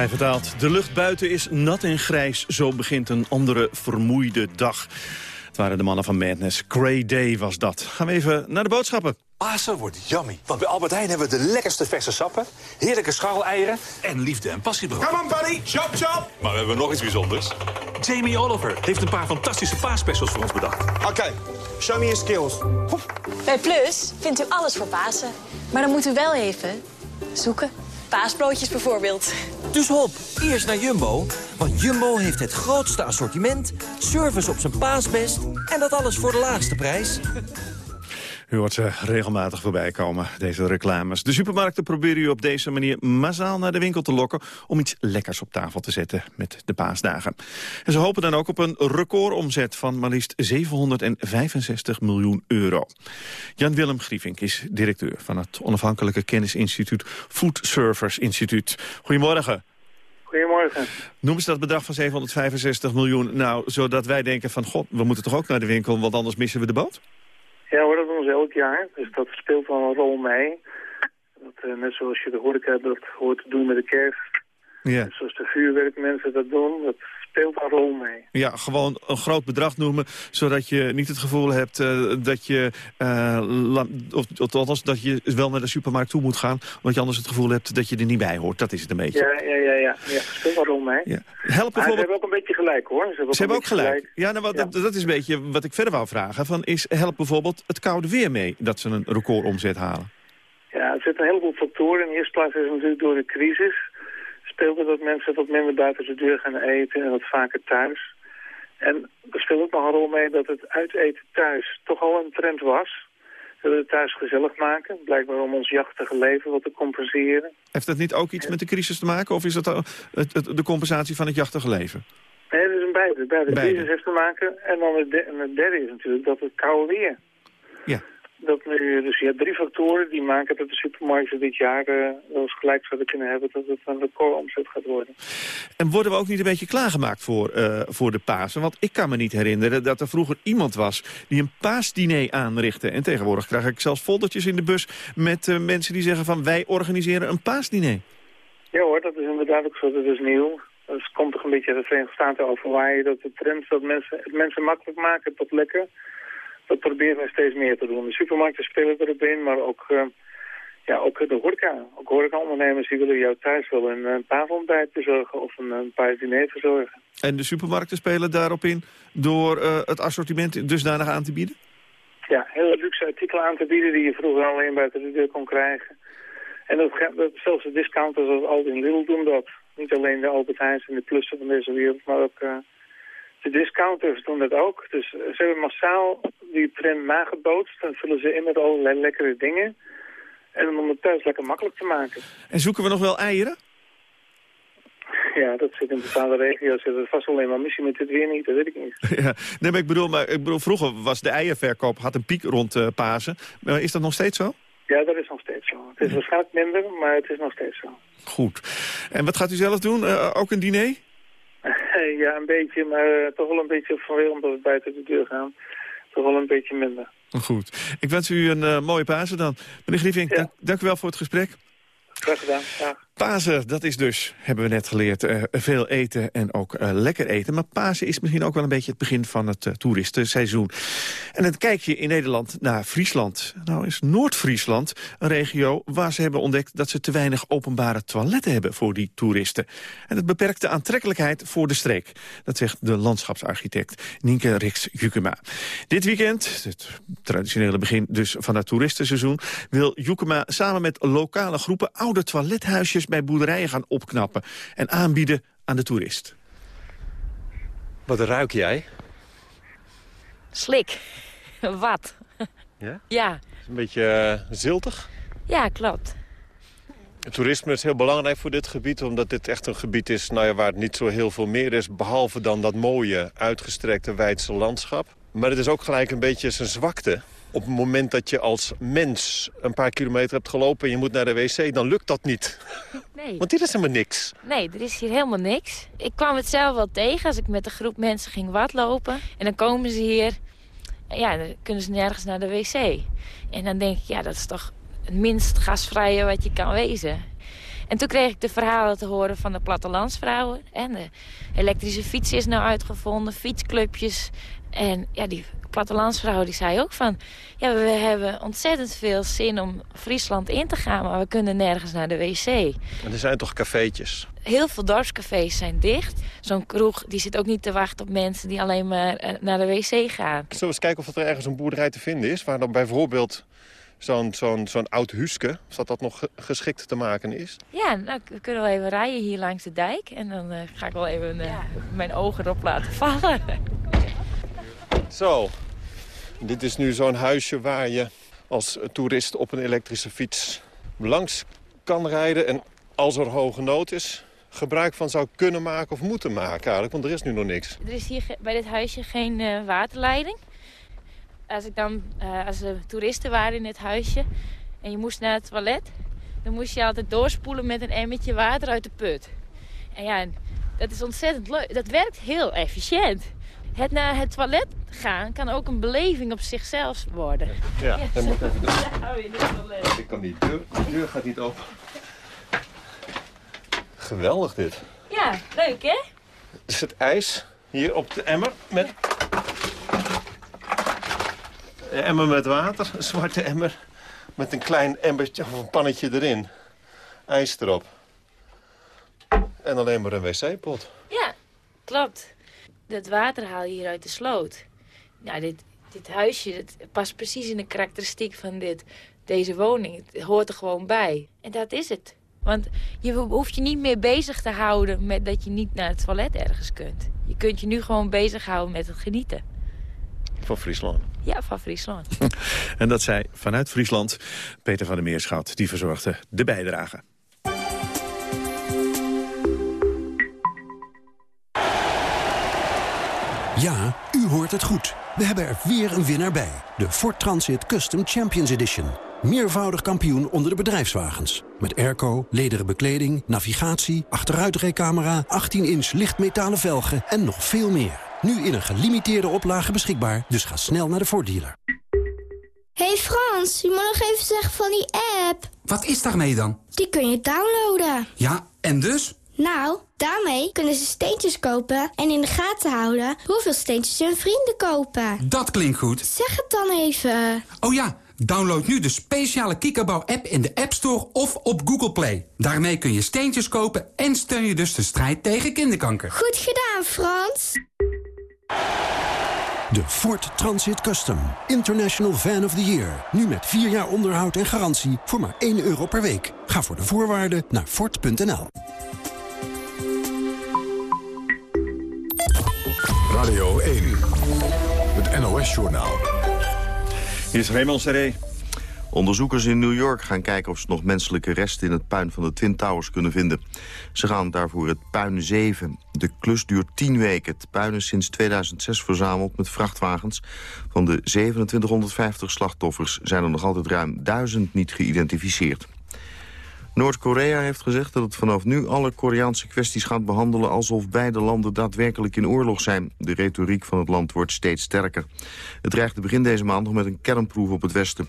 Vrij vertaald, de lucht buiten is nat en grijs. Zo begint een andere vermoeide dag. Het waren de mannen van Madness. Grey Day was dat. Gaan we even naar de boodschappen. Pasen wordt yummy. Want bij Albert Heijn hebben we de lekkerste verse sappen, heerlijke scharreleieren en liefde en passiebrood. Come on, buddy. Chop, chop. Maar we hebben nog iets bijzonders. Jamie Oliver heeft een paar fantastische paasspecials voor ons bedacht. Oké, show me your skills. Bij Plus vindt u alles voor Pasen. Maar dan moet u wel even zoeken. Paasbroodjes bijvoorbeeld. Dus hop, eerst naar Jumbo. Want Jumbo heeft het grootste assortiment, service op zijn paasbest... en dat alles voor de laagste prijs. U hoort ze regelmatig voorbij komen, deze reclames. De supermarkten proberen u op deze manier massaal naar de winkel te lokken... om iets lekkers op tafel te zetten met de paasdagen. En ze hopen dan ook op een recordomzet van maar liefst 765 miljoen euro. Jan-Willem Grievink is directeur van het onafhankelijke kennisinstituut Food Servers Instituut. Goedemorgen. Goedemorgen. Noemen ze dat bedrag van 765 miljoen nou, zodat wij denken van... god, we moeten toch ook naar de winkel, want anders missen we de boot? Ja hoor, dat doen ze elk jaar. Dus dat speelt wel een rol mee. Dat, eh, net zoals je de horeca dat hoort te doen met de kerst. Ja. Net zoals de vuurwerkmensen dat doen. Dat speelt een rol mee. Ja, gewoon een groot bedrag noemen, zodat je niet het gevoel hebt uh, dat je, uh, of, althans dat je wel naar de supermarkt toe moet gaan, omdat je anders het gevoel hebt dat je er niet bij hoort. Dat is het een beetje. Ja, ja, ja, ja. ja speelt rol mee. Ja. Help Maar ze hebben ook een beetje gelijk hoor. Ze hebben ook, Ze hebben een ook beetje gelijk. Ja, nou, wat, Dat, dat is een beetje wat ik verder wou vragen. Van, is helpt bijvoorbeeld het koude weer mee dat ze een recordomzet halen? Ja, er zitten een heleboel factoren. In de eerste plaats is het natuurlijk door de crisis speelde dat mensen wat minder buiten de deur gaan eten en wat vaker thuis. En er speelt ook nog een rol mee dat het uiteten thuis toch al een trend was. We het thuis gezellig maken, blijkbaar om ons jachtige leven wat te compenseren. Heeft dat niet ook iets met de crisis te maken? Of is dat het, het, de compensatie van het jachtige leven? Nee, dat is een beide. beide. De Beide. crisis heeft te maken. En dan het, het derde is natuurlijk dat het koude weer. Ja. Dat nu, dus je hebt drie factoren die maken dat de supermarkten dit jaar eh, wel eens gelijk zouden kunnen hebben dat het een recordomzet gaat worden. En worden we ook niet een beetje klaargemaakt voor, uh, voor de Pasen? Want ik kan me niet herinneren dat er vroeger iemand was die een paasdiner aanrichtte. En tegenwoordig krijg ik zelfs foldertjes in de bus met uh, mensen die zeggen van wij organiseren een paasdiner. Ja hoor, dat is inderdaad ook zo. Dat is nieuw. Dat komt toch een beetje uit de Verenigde Staten overwaaien. Dat de trend dat mensen, het mensen makkelijk maken tot lekker. Dat proberen we steeds meer te doen. De supermarkten spelen erop in, maar ook, uh, ja, ook de horeca. Ook horecaondernemers die willen jou thuis wel een, een paasontbijt verzorgen of een, een paasdiner verzorgen. En de supermarkten spelen daarop in door uh, het assortiment dusdanig aan te bieden? Ja, hele luxe artikelen aan te bieden die je vroeger alleen buiten de deur kon krijgen. En dat, dat, zelfs de discounters als Aldi en Lidl doen dat. Niet alleen de Albert Heijns en de Plussen van deze wereld, maar ook uh, de discounters doen dat ook. Dus ze hebben massaal die trend nagebootst. Dan vullen ze in met allerlei lekkere dingen. En om het thuis lekker makkelijk te maken. En zoeken we nog wel eieren? Ja, dat zit in bepaalde regio's. Dat vast alleen maar misschien met dit weer niet, dat weet ik niet. *laughs* Ja, nee, maar ik bedoel, maar ik bedoel, vroeger was de eierverkoop, had een piek rond uh, Pasen. Maar is dat nog steeds zo? Ja, dat is nog steeds zo. Het is waarschijnlijk minder, maar het is nog steeds zo. Goed. En wat gaat u zelf doen? Uh, ook een diner? Ja, een beetje, maar uh, toch wel een beetje vanwege omdat we buiten de deur gaan. Toch wel een beetje minder. Goed. Ik wens u een uh, mooie Pasen dan. Meneer Grieving, ja. dank, dank u wel voor het gesprek. Graag gedaan. Ja. Pasen, dat is dus, hebben we net geleerd, eh, veel eten en ook eh, lekker eten. Maar Pasen is misschien ook wel een beetje het begin van het uh, toeristenseizoen. En dan kijk je in Nederland naar Friesland. Nou is Noord-Friesland een regio waar ze hebben ontdekt... dat ze te weinig openbare toiletten hebben voor die toeristen. En dat beperkt de aantrekkelijkheid voor de streek. Dat zegt de landschapsarchitect Nienke Riks-Jukema. Dit weekend, het traditionele begin dus van het toeristenseizoen... wil Jukema samen met lokale groepen oude toilethuisjes bij boerderijen gaan opknappen... en aanbieden aan de toerist. Wat ruik jij? Slik. Wat? Ja? Ja. Is een beetje uh, ziltig? Ja, klopt. Het toerisme is heel belangrijk voor dit gebied... omdat dit echt een gebied is nou ja, waar het niet zo heel veel meer is... behalve dan dat mooie, uitgestrekte Weidse landschap. Maar het is ook gelijk een beetje zijn zwakte op het moment dat je als mens een paar kilometer hebt gelopen... en je moet naar de wc, dan lukt dat niet. Nee. Want hier is helemaal niks. Nee, er is hier helemaal niks. Ik kwam het zelf wel tegen als ik met een groep mensen ging watlopen. En dan komen ze hier... Ja, dan kunnen ze nergens naar de wc. En dan denk ik, ja, dat is toch het minst gasvrije wat je kan wezen. En toen kreeg ik de verhalen te horen van de plattelandsvrouwen. En de elektrische fiets is nou uitgevonden, fietsclubjes. En ja, die plattelandsvrouw die zei ook van... ja, we hebben ontzettend veel zin om Friesland in te gaan... maar we kunnen nergens naar de wc. En er zijn toch cafeetjes? Heel veel dorpscafés zijn dicht. Zo'n kroeg die zit ook niet te wachten op mensen die alleen maar naar de wc gaan. Zullen we eens kijken of er ergens een boerderij te vinden is... waar dan bijvoorbeeld zo'n zo'n zo'n oud huske, of dat dat nog geschikt te maken is? Ja, nou, we kunnen wel even rijden hier langs de dijk. En dan uh, ga ik wel even uh, ja. mijn ogen erop laten vallen. Zo, dit is nu zo'n huisje waar je als toerist op een elektrische fiets langs kan rijden. En als er hoge nood is, gebruik van zou kunnen maken of moeten maken eigenlijk. Want er is nu nog niks. Er is hier bij dit huisje geen uh, waterleiding. Als, ik dan, uh, als er toeristen waren in het huisje en je moest naar het toilet... dan moest je altijd doorspoelen met een emmertje water uit de put. En ja, dat is ontzettend leuk. Dat werkt heel efficiënt. Het naar het toilet gaan kan ook een beleving op zichzelf worden. Ja, dat moet even doen. Ja, Ik kan niet. De deur, de deur gaat niet open. Geweldig dit. Ja, leuk hè? Er zit ijs hier op de emmer met... Emmer met water, een zwarte emmer met een klein embertje of een pannetje erin. IJs erop. En alleen maar een wc-pot. Ja, klopt. Dat water haal je hier uit de sloot. Nou, dit, dit huisje dat past precies in de karakteristiek van dit, deze woning. Het hoort er gewoon bij. En dat is het. Want je hoeft je niet meer bezig te houden met dat je niet naar het toilet ergens kunt. Je kunt je nu gewoon bezighouden met het genieten. Van Friesland? Ja, van Friesland. *laughs* en dat zei vanuit Friesland Peter van der Meerschout. Die verzorgde de bijdrage. Ja, u hoort het goed. We hebben er weer een winnaar bij. De Ford Transit Custom Champions Edition. Meervoudig kampioen onder de bedrijfswagens. Met airco, lederen bekleding, navigatie, achteruitrijcamera... 18-inch lichtmetalen velgen en nog veel meer. Nu in een gelimiteerde oplage beschikbaar, dus ga snel naar de Ford dealer. hey Frans, je moet nog even zeggen van die app. Wat is daarmee dan? Die kun je downloaden. Ja, en dus? Nou, daarmee kunnen ze steentjes kopen en in de gaten houden hoeveel steentjes hun vrienden kopen. Dat klinkt goed. Zeg het dan even. Oh ja, download nu de speciale Kikkerbouw-app in de App Store of op Google Play. Daarmee kun je steentjes kopen en steun je dus de strijd tegen kinderkanker. Goed gedaan, Frans. De Ford Transit Custom. International Van of the Year. Nu met 4 jaar onderhoud en garantie voor maar 1 euro per week. Ga voor de voorwaarden naar Ford.nl. Radio 1. Het NOS-journaal. Hier is Raymond Serré. Onderzoekers in New York gaan kijken of ze nog menselijke resten in het puin van de Twin Towers kunnen vinden. Ze gaan daarvoor het puin 7. De klus duurt 10 weken. Het puin is sinds 2006 verzameld met vrachtwagens. Van de 2750 slachtoffers zijn er nog altijd ruim 1000 niet geïdentificeerd. Noord-Korea heeft gezegd dat het vanaf nu alle Koreaanse kwesties gaat behandelen alsof beide landen daadwerkelijk in oorlog zijn. De retoriek van het land wordt steeds sterker. Het dreigde begin deze maand nog met een kernproef op het Westen.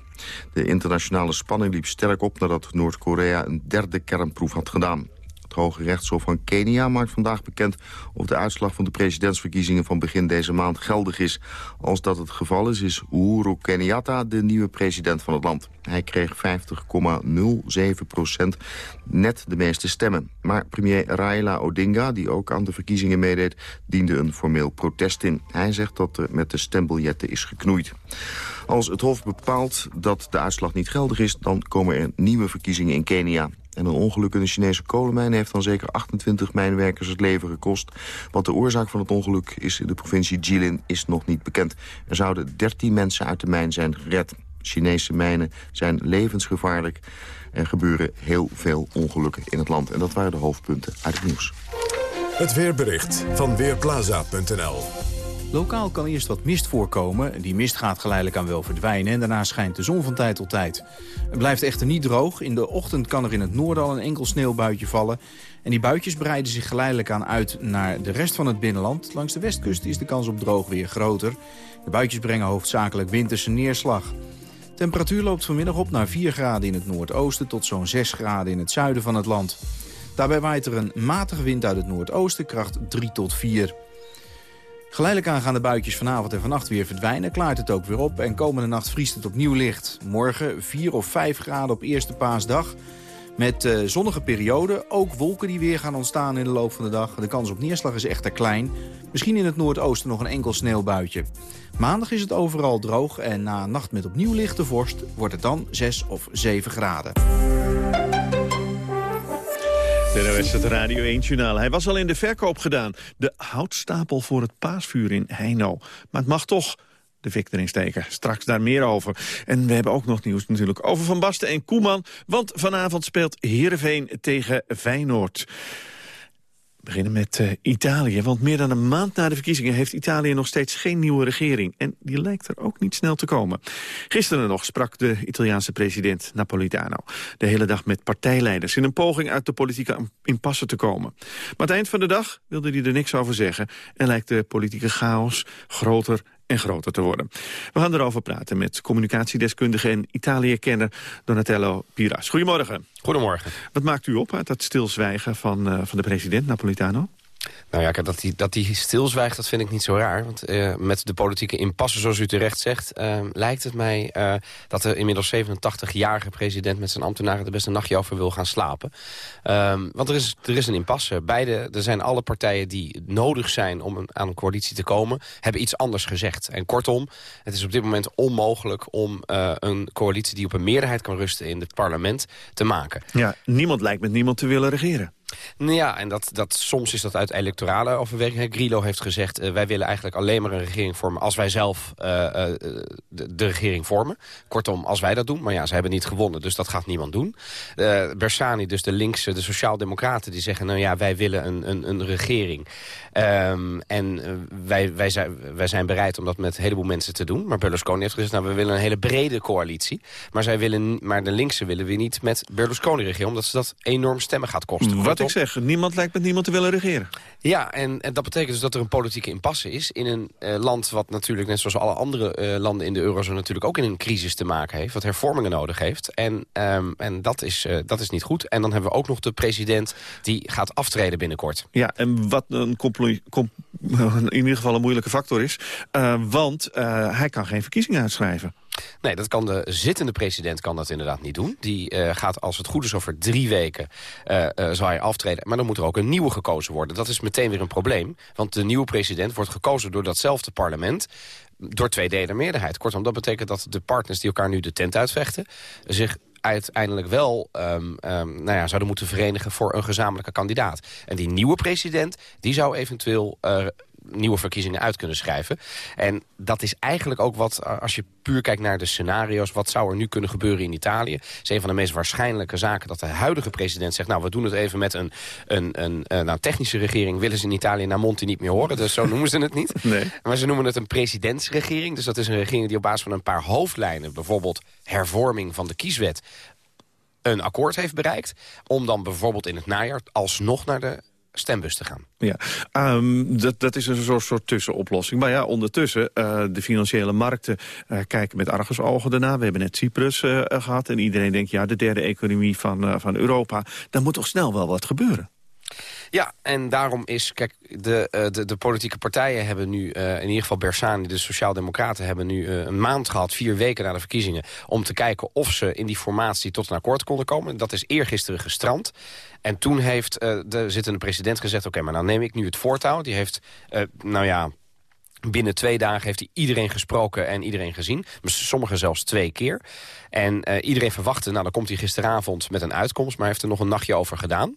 De internationale spanning liep sterk op nadat Noord-Korea een derde kernproef had gedaan. Het Hoge Rechtshof van Kenia maakt vandaag bekend of de uitslag van de presidentsverkiezingen van begin deze maand geldig is. Als dat het geval is, is Uhuru Kenyatta de nieuwe president van het land. Hij kreeg 50,07 procent, net de meeste stemmen. Maar premier Raila Odinga, die ook aan de verkiezingen meedeed, diende een formeel protest in. Hij zegt dat er met de stembiljetten is geknoeid. Als het Hof bepaalt dat de uitslag niet geldig is... dan komen er nieuwe verkiezingen in Kenia. En een ongeluk in de Chinese kolenmijn heeft dan zeker 28 mijnwerkers het leven gekost. Wat de oorzaak van het ongeluk is in de provincie Jilin is nog niet bekend. Er zouden 13 mensen uit de mijn zijn gered. Chinese mijnen zijn levensgevaarlijk. Er gebeuren heel veel ongelukken in het land. En dat waren de hoofdpunten uit het nieuws. Het weerbericht van Weerplaza.nl Lokaal kan eerst wat mist voorkomen. Die mist gaat geleidelijk aan wel verdwijnen en daarna schijnt de zon van tijd tot tijd. Het blijft echter niet droog. In de ochtend kan er in het noorden al een enkel sneeuwbuitje vallen. En die buitjes breiden zich geleidelijk aan uit naar de rest van het binnenland. Langs de westkust is de kans op droog weer groter. De buitjes brengen hoofdzakelijk winterse neerslag. Temperatuur loopt vanmiddag op naar 4 graden in het noordoosten tot zo'n 6 graden in het zuiden van het land. Daarbij waait er een matige wind uit het noordoosten, kracht 3 tot 4. Geleidelijk aan gaan de buitjes vanavond en vannacht weer verdwijnen. Klaart het ook weer op en komende nacht vriest het opnieuw licht. Morgen 4 of 5 graden op eerste paasdag. Met uh, zonnige perioden, ook wolken die weer gaan ontstaan in de loop van de dag. De kans op neerslag is echter klein. Misschien in het noordoosten nog een enkel sneeuwbuitje. Maandag is het overal droog en na een nacht met opnieuw lichte vorst... wordt het dan 6 of 7 graden. De NOS het Radio 1-journaal. Hij was al in de verkoop gedaan. De houtstapel voor het paasvuur in Heino. Maar het mag toch de fik erin steken. Straks daar meer over. En we hebben ook nog nieuws natuurlijk over Van Basten en Koeman. Want vanavond speelt Heerenveen tegen Feyenoord. We beginnen met uh, Italië, want meer dan een maand na de verkiezingen... heeft Italië nog steeds geen nieuwe regering. En die lijkt er ook niet snel te komen. Gisteren nog sprak de Italiaanse president Napolitano... de hele dag met partijleiders in een poging uit de politieke impasse te komen. Maar aan het eind van de dag wilde hij er niks over zeggen... en lijkt de politieke chaos groter en groter te worden. We gaan erover praten met communicatiedeskundige en Italië-kenner Donatello Piras. Goedemorgen. Goedemorgen. Wat maakt u op uit dat stilzwijgen van, uh, van de president Napolitano? Nou ja, dat hij dat stilzwijgt, dat vind ik niet zo raar. Want uh, met de politieke impasse, zoals u terecht zegt... Uh, lijkt het mij uh, dat de inmiddels 87-jarige president... met zijn ambtenaren de beste nachtje over wil gaan slapen. Um, want er is, er is een impasse. Beide, er zijn alle partijen die nodig zijn om een, aan een coalitie te komen... hebben iets anders gezegd. En kortom, het is op dit moment onmogelijk... om een coalitie die op een meerderheid kan rusten in het parlement te maken. Ja, niemand lijkt met niemand te willen regeren. Nou ja, en dat, dat, soms is dat uit electorale overwegingen. Grillo heeft gezegd, uh, wij willen eigenlijk alleen maar een regering vormen... als wij zelf uh, uh, de, regering vormen. Kortom, als wij dat doen. Maar ja, ze hebben niet gewonnen, dus dat gaat niemand doen. Bersani, dus de linkse, de sociaaldemocraten... die zeggen, nou ja, wij willen een, een, een regering. Um, en wij, wij, zijn, wij zijn bereid om dat met een heleboel mensen te doen. Maar Berlusconi heeft gezegd, nou, we willen een hele brede coalitie. Maar, zij willen, maar de linkse willen we niet met Berlusconi regeren... omdat ze dat enorm stemmen gaat kosten. Ik zeg, niemand lijkt met niemand te willen regeren. Ja, en, en dat betekent dus dat er een politieke impasse is... in een uh, land wat natuurlijk, net zoals alle andere uh, landen in de eurozone... natuurlijk ook in een crisis te maken heeft, wat hervormingen nodig heeft. En, um, en dat, is, uh, dat is niet goed. En dan hebben we ook nog de president die gaat aftreden binnenkort. Ja, en wat een *laughs* in ieder geval een moeilijke factor is. want hij kan geen verkiezingen uitschrijven. Nee, dat kan de zittende president kan dat inderdaad niet doen. Die uh, gaat, als het goed is, over drie weken uh, zal hij aftreden. Maar dan moet er ook een nieuwe gekozen worden. Dat is meteen weer een probleem. Want de nieuwe president wordt gekozen door datzelfde parlement door twee derde meerderheid. Kortom, dat betekent dat de partners die elkaar nu de tent uitvechten... zich uiteindelijk wel um, um, nou ja, zouden moeten verenigen voor een gezamenlijke kandidaat. En die nieuwe president die zou eventueel nieuwe verkiezingen uit kunnen schrijven. En dat is eigenlijk ook wat, als je puur kijkt naar de scenario's... wat zou er nu kunnen gebeuren in Italië? Het is een van de meest waarschijnlijke zaken dat de huidige president zegt... nou, we doen het even met een, een, een, een nou, technische regering... willen ze in Italië naar Monti niet meer horen, dus zo noemen ze het niet. *laughs* Nee. Maar ze noemen het een presidentsregering. Dus dat is een regering die op basis van een paar hoofdlijnen... bijvoorbeeld hervorming van de kieswet een akkoord heeft bereikt... om dan bijvoorbeeld in het najaar alsnog naar de stembus te gaan. Ja, ehm, dat, dat is een soort, soort tussenoplossing. Maar ja, ondertussen, uh, de financiële markten uh, kijken met argusogen ernaar. We hebben net Cyprus uh, gehad en iedereen denkt... ja, de derde economie van, van Europa, daar moet toch snel wel wat gebeuren? Ja, en daarom is, kijk, de, uh, de, de, politieke partijen hebben nu, uh, in ieder geval Bersani, de Sociaaldemocraten, hebben nu uh, een maand gehad, vier weken na de verkiezingen, om te kijken of ze in die formatie tot een akkoord konden komen. Dat is eergisteren gestrand. En toen heeft de zittende president gezegd, oké, maar dan neem ik nu het voortouw. Die heeft, nou ja, Binnen twee dagen heeft hij iedereen gesproken en iedereen gezien. Sommigen zelfs twee keer. En uh, iedereen verwachtte, nou dan komt hij gisteravond met een uitkomst... maar heeft er nog een nachtje over gedaan.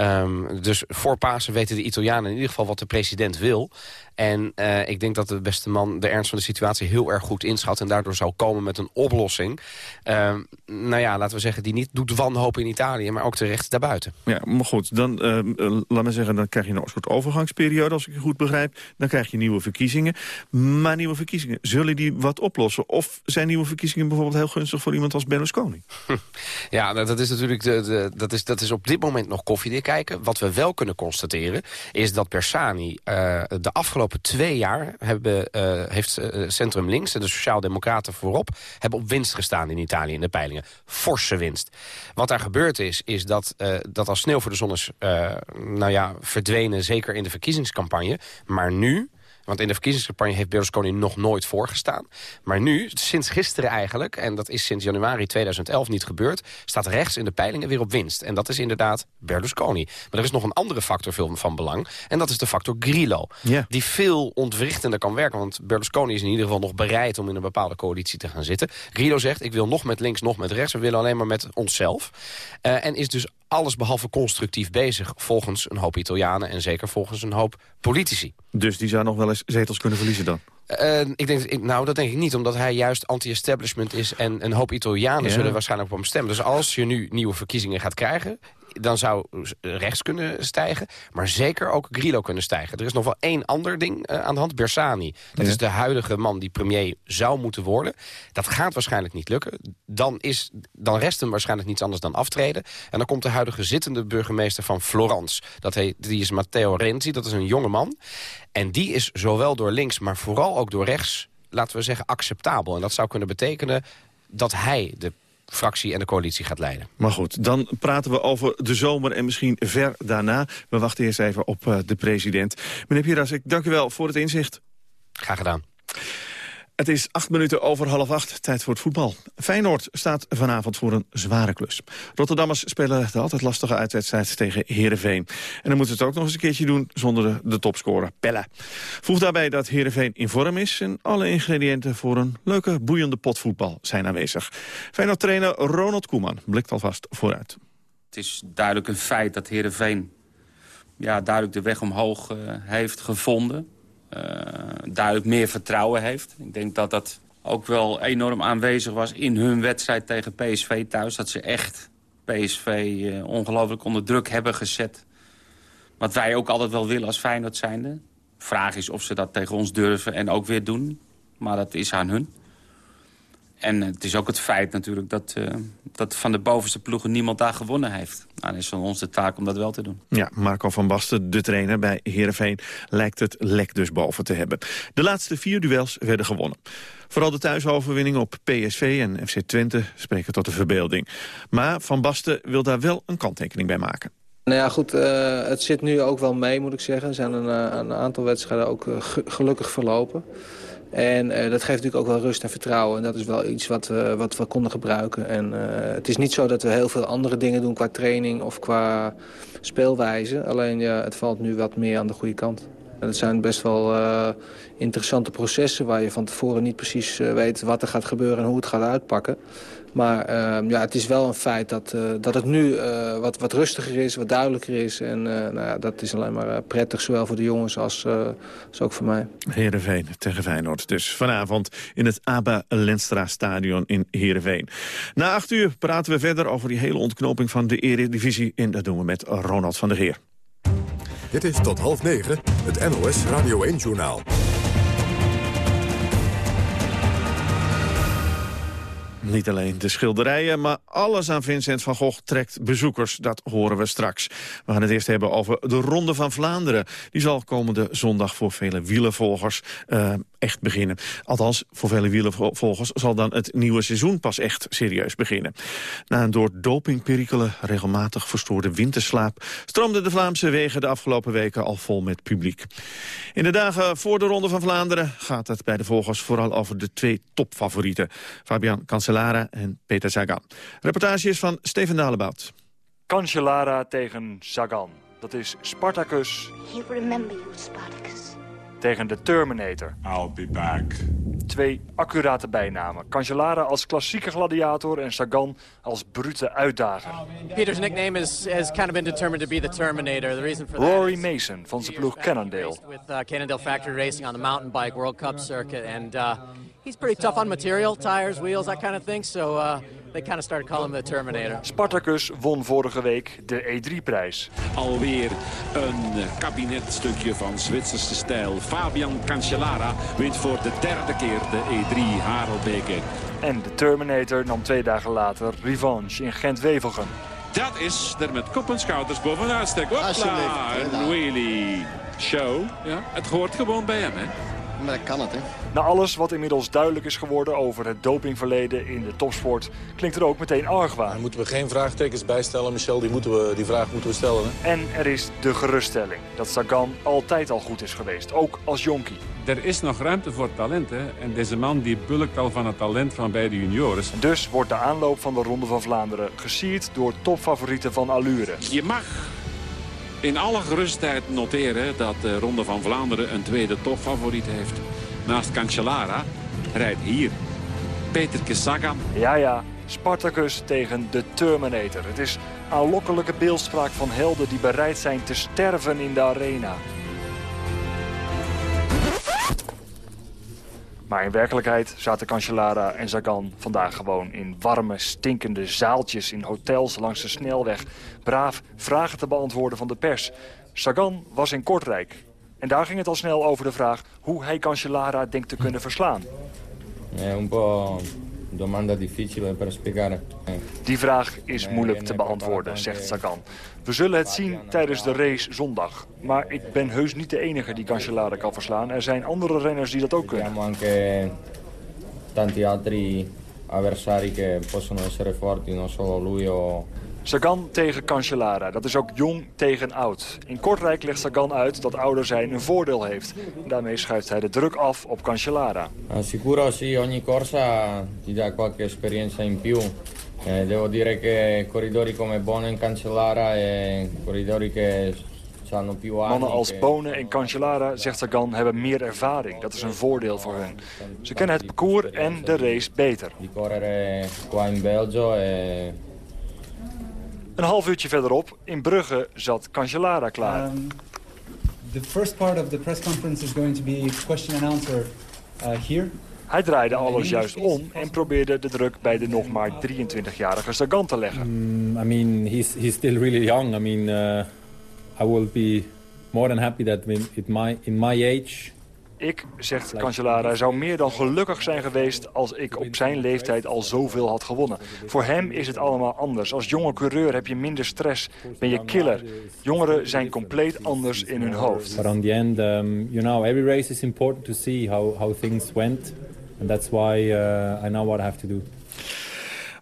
Um, dus voor Pasen weten de Italianen in ieder geval wat de president wil. En uh, ik denk dat de beste man de ernst van de situatie heel erg goed inschat... en daardoor zou komen met een oplossing. Uh, nou ja, laten we zeggen, die niet doet wanhoop in Italië... maar ook terecht daarbuiten. Ja, maar goed, dan, uh, laat me zeggen, dan krijg je een soort overgangsperiode... als ik je goed begrijp. Dan krijg je nieuwe verkiezingen. Maar nieuwe verkiezingen, zullen die wat oplossen? Of zijn nieuwe verkiezingen bijvoorbeeld heel gunstig voor iemand als Berlusconi? *laughs* Ja, dat is natuurlijk de, de, dat is, dat is op dit moment nog koffiedik kijken. Wat we wel kunnen constateren is dat Bersani uh, de afgelopen twee jaar... Hebben, uh, heeft uh, Centrum Links en de Sociaaldemocraten voorop... hebben op winst gestaan in Italië in de peilingen. Forse winst. Wat daar gebeurd is, is dat, dat als sneeuw voor de zon is nou ja, verdwenen... zeker in de verkiezingscampagne. Maar nu want in de verkiezingscampagne heeft Berlusconi nog nooit voorgestaan. Maar nu, sinds gisteren eigenlijk, en dat is sinds januari 2011 niet gebeurd... staat rechts in de peilingen weer op winst. En dat is inderdaad Berlusconi. Maar er is nog een andere factor van belang. En dat is de factor Grillo. Die veel ontwrichtender kan werken. Want Berlusconi is in ieder geval nog bereid om in een bepaalde coalitie te gaan zitten. Grillo zegt, ik wil nog met links, nog met rechts. We willen alleen maar met onszelf. Uh, en is dus alles behalve constructief bezig... volgens een hoop Italianen en zeker volgens een hoop politici. Dus die zou nog wel eens zetels kunnen verliezen dan? Uh, ik denk, nou, dat denk ik niet, omdat hij juist anti-establishment is... en een hoop Italianen ja. zullen waarschijnlijk op hem stemmen. Dus als je nu nieuwe verkiezingen gaat krijgen dan zou rechts kunnen stijgen. Maar zeker ook Grillo kunnen stijgen. Er is nog wel één ander ding uh, aan de hand. Bersani. Dat ja. is de huidige man die premier zou moeten worden. Dat gaat waarschijnlijk niet lukken. Dan, is, dan rest hem waarschijnlijk niets anders dan aftreden. En dan komt de huidige zittende burgemeester van Florence. Dat heet, die is Matteo Renzi. Dat is een jonge man. En die is zowel door links, maar vooral ook door rechts laten we zeggen, acceptabel. En dat zou kunnen betekenen dat hij de fractie en de coalitie gaat leiden. Maar goed, dan praten we over de zomer en misschien ver daarna. We wachten eerst even op uh, de president. Meneer Piras, ik dank u wel voor het inzicht. Graag gedaan. Het is acht minuten over half acht, tijd voor het voetbal. Feyenoord staat vanavond voor een zware klus. Rotterdammers spelen de altijd lastige uitwedstrijd tegen Heerenveen. En dan moeten ze het ook nog eens een keertje doen zonder de, topscorer Pelle. Voeg daarbij dat Heerenveen in vorm is... en alle ingrediënten voor een leuke, boeiende potvoetbal zijn aanwezig. Feyenoord-trainer Ronald Koeman blikt alvast vooruit. Het is duidelijk een feit dat Heerenveen ja, duidelijk de weg omhoog uh, heeft gevonden duidelijk meer vertrouwen heeft. Ik denk dat dat ook wel enorm aanwezig was in hun wedstrijd tegen PSV thuis. Dat ze echt PSV uh, ongelooflijk onder druk hebben gezet. Wat wij ook altijd wel willen als Feyenoord zijnde. Vraag is of ze dat tegen ons durven en ook weer doen. Maar dat is aan hun. En het is ook het feit natuurlijk dat, uh, dat van de bovenste ploegen niemand daar gewonnen heeft. Nou, dan is van ons de taak om dat wel te doen. Ja, Marco van Basten, de trainer bij Heerenveen, lijkt het lek dus boven te hebben. De laatste vier duels werden gewonnen. Vooral de thuisoverwinning op PSV en FC Twente spreken tot de verbeelding. Maar Van Basten wil daar wel een kanttekening bij maken. Nou ja, goed, uh, het zit nu ook wel mee, moet ik zeggen. Er zijn een, uh, een aantal wedstrijden ook uh, gelukkig verlopen. En uh, dat geeft natuurlijk ook wel rust en vertrouwen. En dat is wel iets wat we, wat we konden gebruiken. En uh, het is niet zo dat we heel veel andere dingen doen qua training of qua speelwijze. Alleen ja, het valt nu wat meer aan de goede kant. En het zijn best wel uh, interessante processen waar je van tevoren niet precies weet wat er gaat gebeuren en hoe het gaat uitpakken. Maar uh, ja, het is wel een feit dat, uh, dat het nu uh, wat, wat rustiger is, wat duidelijker is. En nou ja, dat is alleen maar prettig, zowel voor de jongens als, als ook voor mij. Heerenveen tegen Feyenoord. Dus vanavond in het ABA Lenstra Stadion in Heerenveen. Na acht uur praten we verder over die hele ontknoping van de Eredivisie. En dat doen we met Ronald van der Geer. Dit is tot half negen, het NOS Radio 1-journaal. Niet alleen de schilderijen, maar alles aan Vincent van Gogh trekt bezoekers. Dat horen we straks. We gaan het eerst hebben over de Ronde van Vlaanderen. Die zal komende zondag voor vele wielenvolgers uh, echt beginnen. Althans, voor vele wielenvolgers zal dan het nieuwe seizoen pas echt serieus beginnen. Na een door dopingperikelen regelmatig verstoorde winterslaap... stroomden de Vlaamse wegen de afgelopen weken al vol met publiek. In de dagen voor de Ronde van Vlaanderen gaat het bij de volgers vooral over de twee topfavorieten. Fabian Cancellara en Peter Sagan. Reportage is van Steven Dalebout. Cancellara tegen Sagan. Dat is Spartacus. Remember you, Spartacus tegen de Terminator. I'll be back. Twee accurate bijnamen. Cancellara als klassieke gladiator en Sagan als brute uitdager. Peter's nickname is, has kind of been determined to be the Terminator. The reason for Rory that Mason van zijn ploeg Cannondale. With uh, Cannondale Factory Racing on the mountain bike World Cup circuit and uh, he's pretty tough on material, tires, wheels, that kind of thing. So uh, they kind of started calling him the Terminator. Spartacus won vorige week de E3-prijs. Alweer een kabinetstukje van Zwitserse stijl. Fabian Cancellara wint voor de derde keer de E3 Harelbeke. En de Terminator nam twee dagen later revanche in Gent-Wevelgem. Dat is er met kop en schouders bovenuit steken. Hopla, een wheelie show. Ja, het hoort gewoon bij hem, hè? Maar dat kan het, hè? Na alles wat inmiddels duidelijk is geworden over het dopingverleden in de topsport... klinkt er ook meteen argwaan. Daar moeten we geen vraagtekens bijstellen, Michel. Die, moeten we, die vraag moeten we stellen. Hè? En er is de geruststelling dat Sagan altijd al goed is geweest. Ook als jonkie. Er is nog ruimte voor talent, hè? En deze man die bulkt al van het talent van beide junioren. Dus wordt de aanloop van de Ronde van Vlaanderen gesierd door topfavorieten van allure. Je mag in alle gerustheid noteren dat de Ronde van Vlaanderen een tweede topfavoriet heeft. Naast Cancellara rijdt hier Peter Sagan. Ja, ja. Spartacus tegen de Terminator. Het is aanlokkelijke beeldspraak van helden die bereid zijn te sterven in de arena. Maar in werkelijkheid zaten Cancellara en Sagan vandaag gewoon in warme, stinkende zaaltjes in hotels langs de snelweg. Braaf vragen te beantwoorden van de pers. Sagan was in Kortrijk. En daar ging het al snel over de vraag hoe hij Cancellara denkt te kunnen verslaan. un po' domanda difficile per spiegare. Die vraag is moeilijk te beantwoorden, zegt Sagan. We zullen het zien tijdens de race zondag. Maar ik ben heus niet de enige die Cancellara kan verslaan. Er zijn andere renners die dat ook kunnen. Abbiamo anche tanti altri avversari che possono essere forti, non solo lui o Sagan tegen Cancellara. Dat is ook jong tegen oud. In Kortrijk legt Sagan uit dat ouder zijn een voordeel heeft. Daarmee schuift hij de druk af op Cancellara. Sicuro sì, ogni corsa ti dà qualche esperienza in più. Eh, devo dire che corridori come Bono en Cancellara e corridori che Mannen als Bonen en Cancellara, zegt Sagan, hebben meer ervaring. Dat is een voordeel voor hen. Ze kennen het parcours en de race beter. Di correre qua in Belgio e een half uurtje verderop, in Brugge, zat Cancellara klaar. Um, the first part of the press conference is going to be question and answer uh, here. Hij draaide alles juist om en probeerde de druk bij de nog maar 23-jarige Sagan te leggen. Mm, I mean, he's, he's still really young. I mean, uh, I will be more than happy that in my, in my age ik, zegt Cancellara, zou meer dan gelukkig zijn geweest als ik op zijn leeftijd al zoveel had gewonnen. Voor hem is het allemaal anders. Als jonge coureur heb je minder stress, ben je killer. Jongeren zijn compleet anders in hun hoofd. But on the end, um, you know, every race is important to see how, how things went. And that's why uh, I know what I have to do.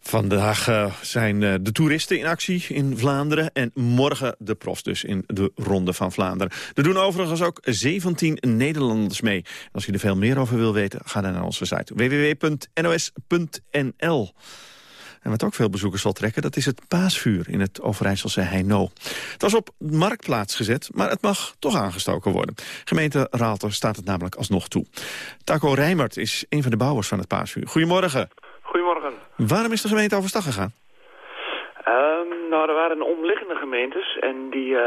Vandaag uh, zijn uh, de toeristen in actie in Vlaanderen en morgen de profs dus in de Ronde van Vlaanderen. Er doen overigens ook 17 Nederlanders mee. Als u er veel meer over wil weten, ga dan naar onze site www.nos.nl. En wat ook veel bezoekers zal trekken, dat is het paasvuur in het Overijsselse Heino. Het was op marktplaats gezet, maar het mag toch aangestoken worden. Gemeente Raalte staat het namelijk alsnog toe. Taco Rijmert is een van de bouwers van het paasvuur. Goedemorgen. Goedemorgen. Waarom is de gemeente overstag gegaan? Um, nou, er waren omliggende gemeentes en die, uh,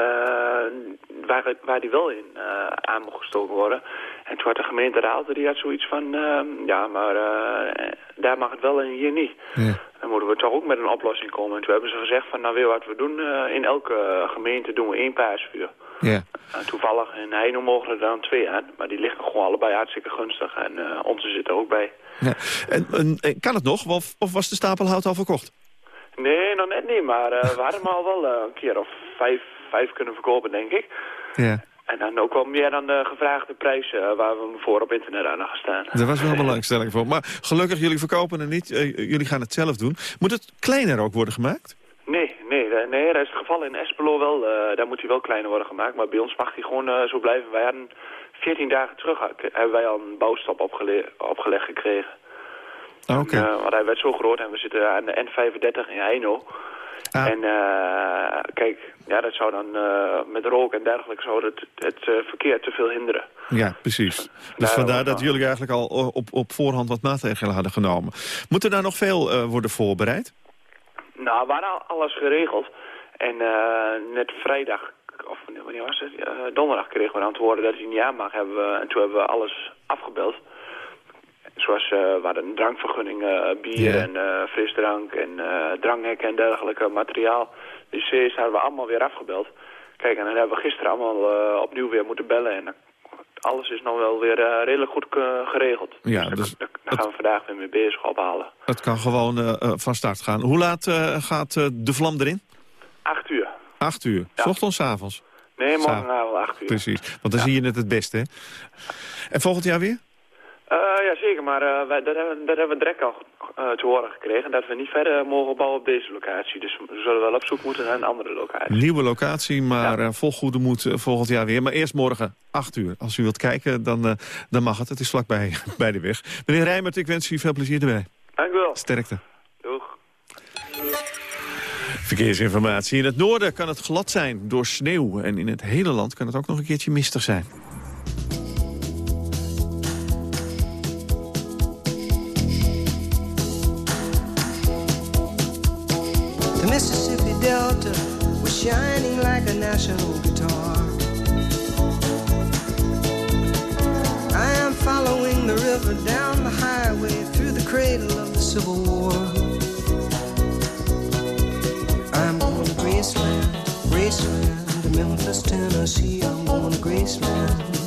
waar, waar die wel in uh, aan mocht gestoken worden. En toen had de gemeente Raalte, die had zoiets van, uh, ja, maar uh, daar mag het wel en hier niet. Ja. Dan moeten we toch ook met een oplossing komen. En toen hebben ze gezegd van, nou weet je wat we doen? Eh, in elke gemeente doen we één paasvuur. Ja. En toevallig in Heino mogen er dan twee aan. Maar die liggen gewoon allebei hartstikke gunstig. En eh, onze zit er ook bij. ja. En, kan het nog? Of, of was de stapel hout al verkocht? Nee, nog net niet. Maar eh, we hadden hem al wel eh, een keer of vijf, vijf kunnen verkopen, denk ik. Ja. En dan ook wel meer dan de gevraagde prijs eh, waar we voor op internet aan hadden gestaan. Daar was wel belangstelling voor. Maar gelukkig, jullie verkopen het niet. Eh, jullie gaan het zelf doen. Moet het kleiner ook worden gemaakt? Nee, nee, eh, nee, dat is het geval in Espelo wel. daar moet hij wel kleiner worden gemaakt. Maar bij ons mag hij gewoon zo blijven. Wij hadden 14 dagen terug hebben wij al een bouwstap opgele- opgelegd gekregen. Oké. Want hij werd zo groot en we zitten aan de N35 in Heino. En eh, kijk, ja, dat zou dan eh, met rook en dergelijke zou het, het eh, verkeer te veel hinderen. Ja, precies. Dus Daar vandaar dat jullie eigenlijk al op, op voorhand wat maatregelen hadden genomen. Moet er daar nog veel worden voorbereid? Nou, we hadden al alles geregeld. En net vrijdag, of wanneer was het? Donderdag kregen we dan te horen dat hij niet aan mag. Hebben we, en toen hebben we alles afgebeld. Zoals eh, we hadden een drankvergunning, eh, bier Ja. en eh, frisdrank en dranghekken en dergelijke materiaal. Die C's hadden we allemaal weer afgebeld. Kijk, en dan hebben we gisteren allemaal opnieuw weer moeten bellen. En alles is nog wel weer redelijk goed geregeld. Ja, dus Daar gaan we vandaag weer mee bezig ophalen. het kan gewoon van start gaan. Hoe laat gaat de vlam erin? Acht uur. Acht uur. S ochtends, avonds? Nee, morgenavond acht uur. Precies, want dan zie je het het beste, hè? En volgend jaar weer? Eh, ja, zeker, maar wij, dat, hebben, dat hebben we direct al eh, te horen gekregen. Dat we niet verder mogen bouwen op deze locatie. Dus we zullen wel op zoek moeten naar een andere locatie. Nieuwe locatie, maar eh, vol goede moed volgend jaar weer. Maar eerst morgen, 8 uur. Als u wilt kijken, dan, dan mag het. Het is vlakbij *laughs* bij de weg. Meneer Rijmert, ik wens u veel plezier erbij. Dank u wel. Sterkte. Doeg. Verkeersinformatie. In het noorden kan het glad zijn door sneeuw. En in het hele land kan het ook nog een keertje mistig zijn. National guitar. I am following the river down the highway through the cradle of the Civil War. I'm going to Graceland, Graceland, to Memphis, Tennessee. I'm going to Graceland.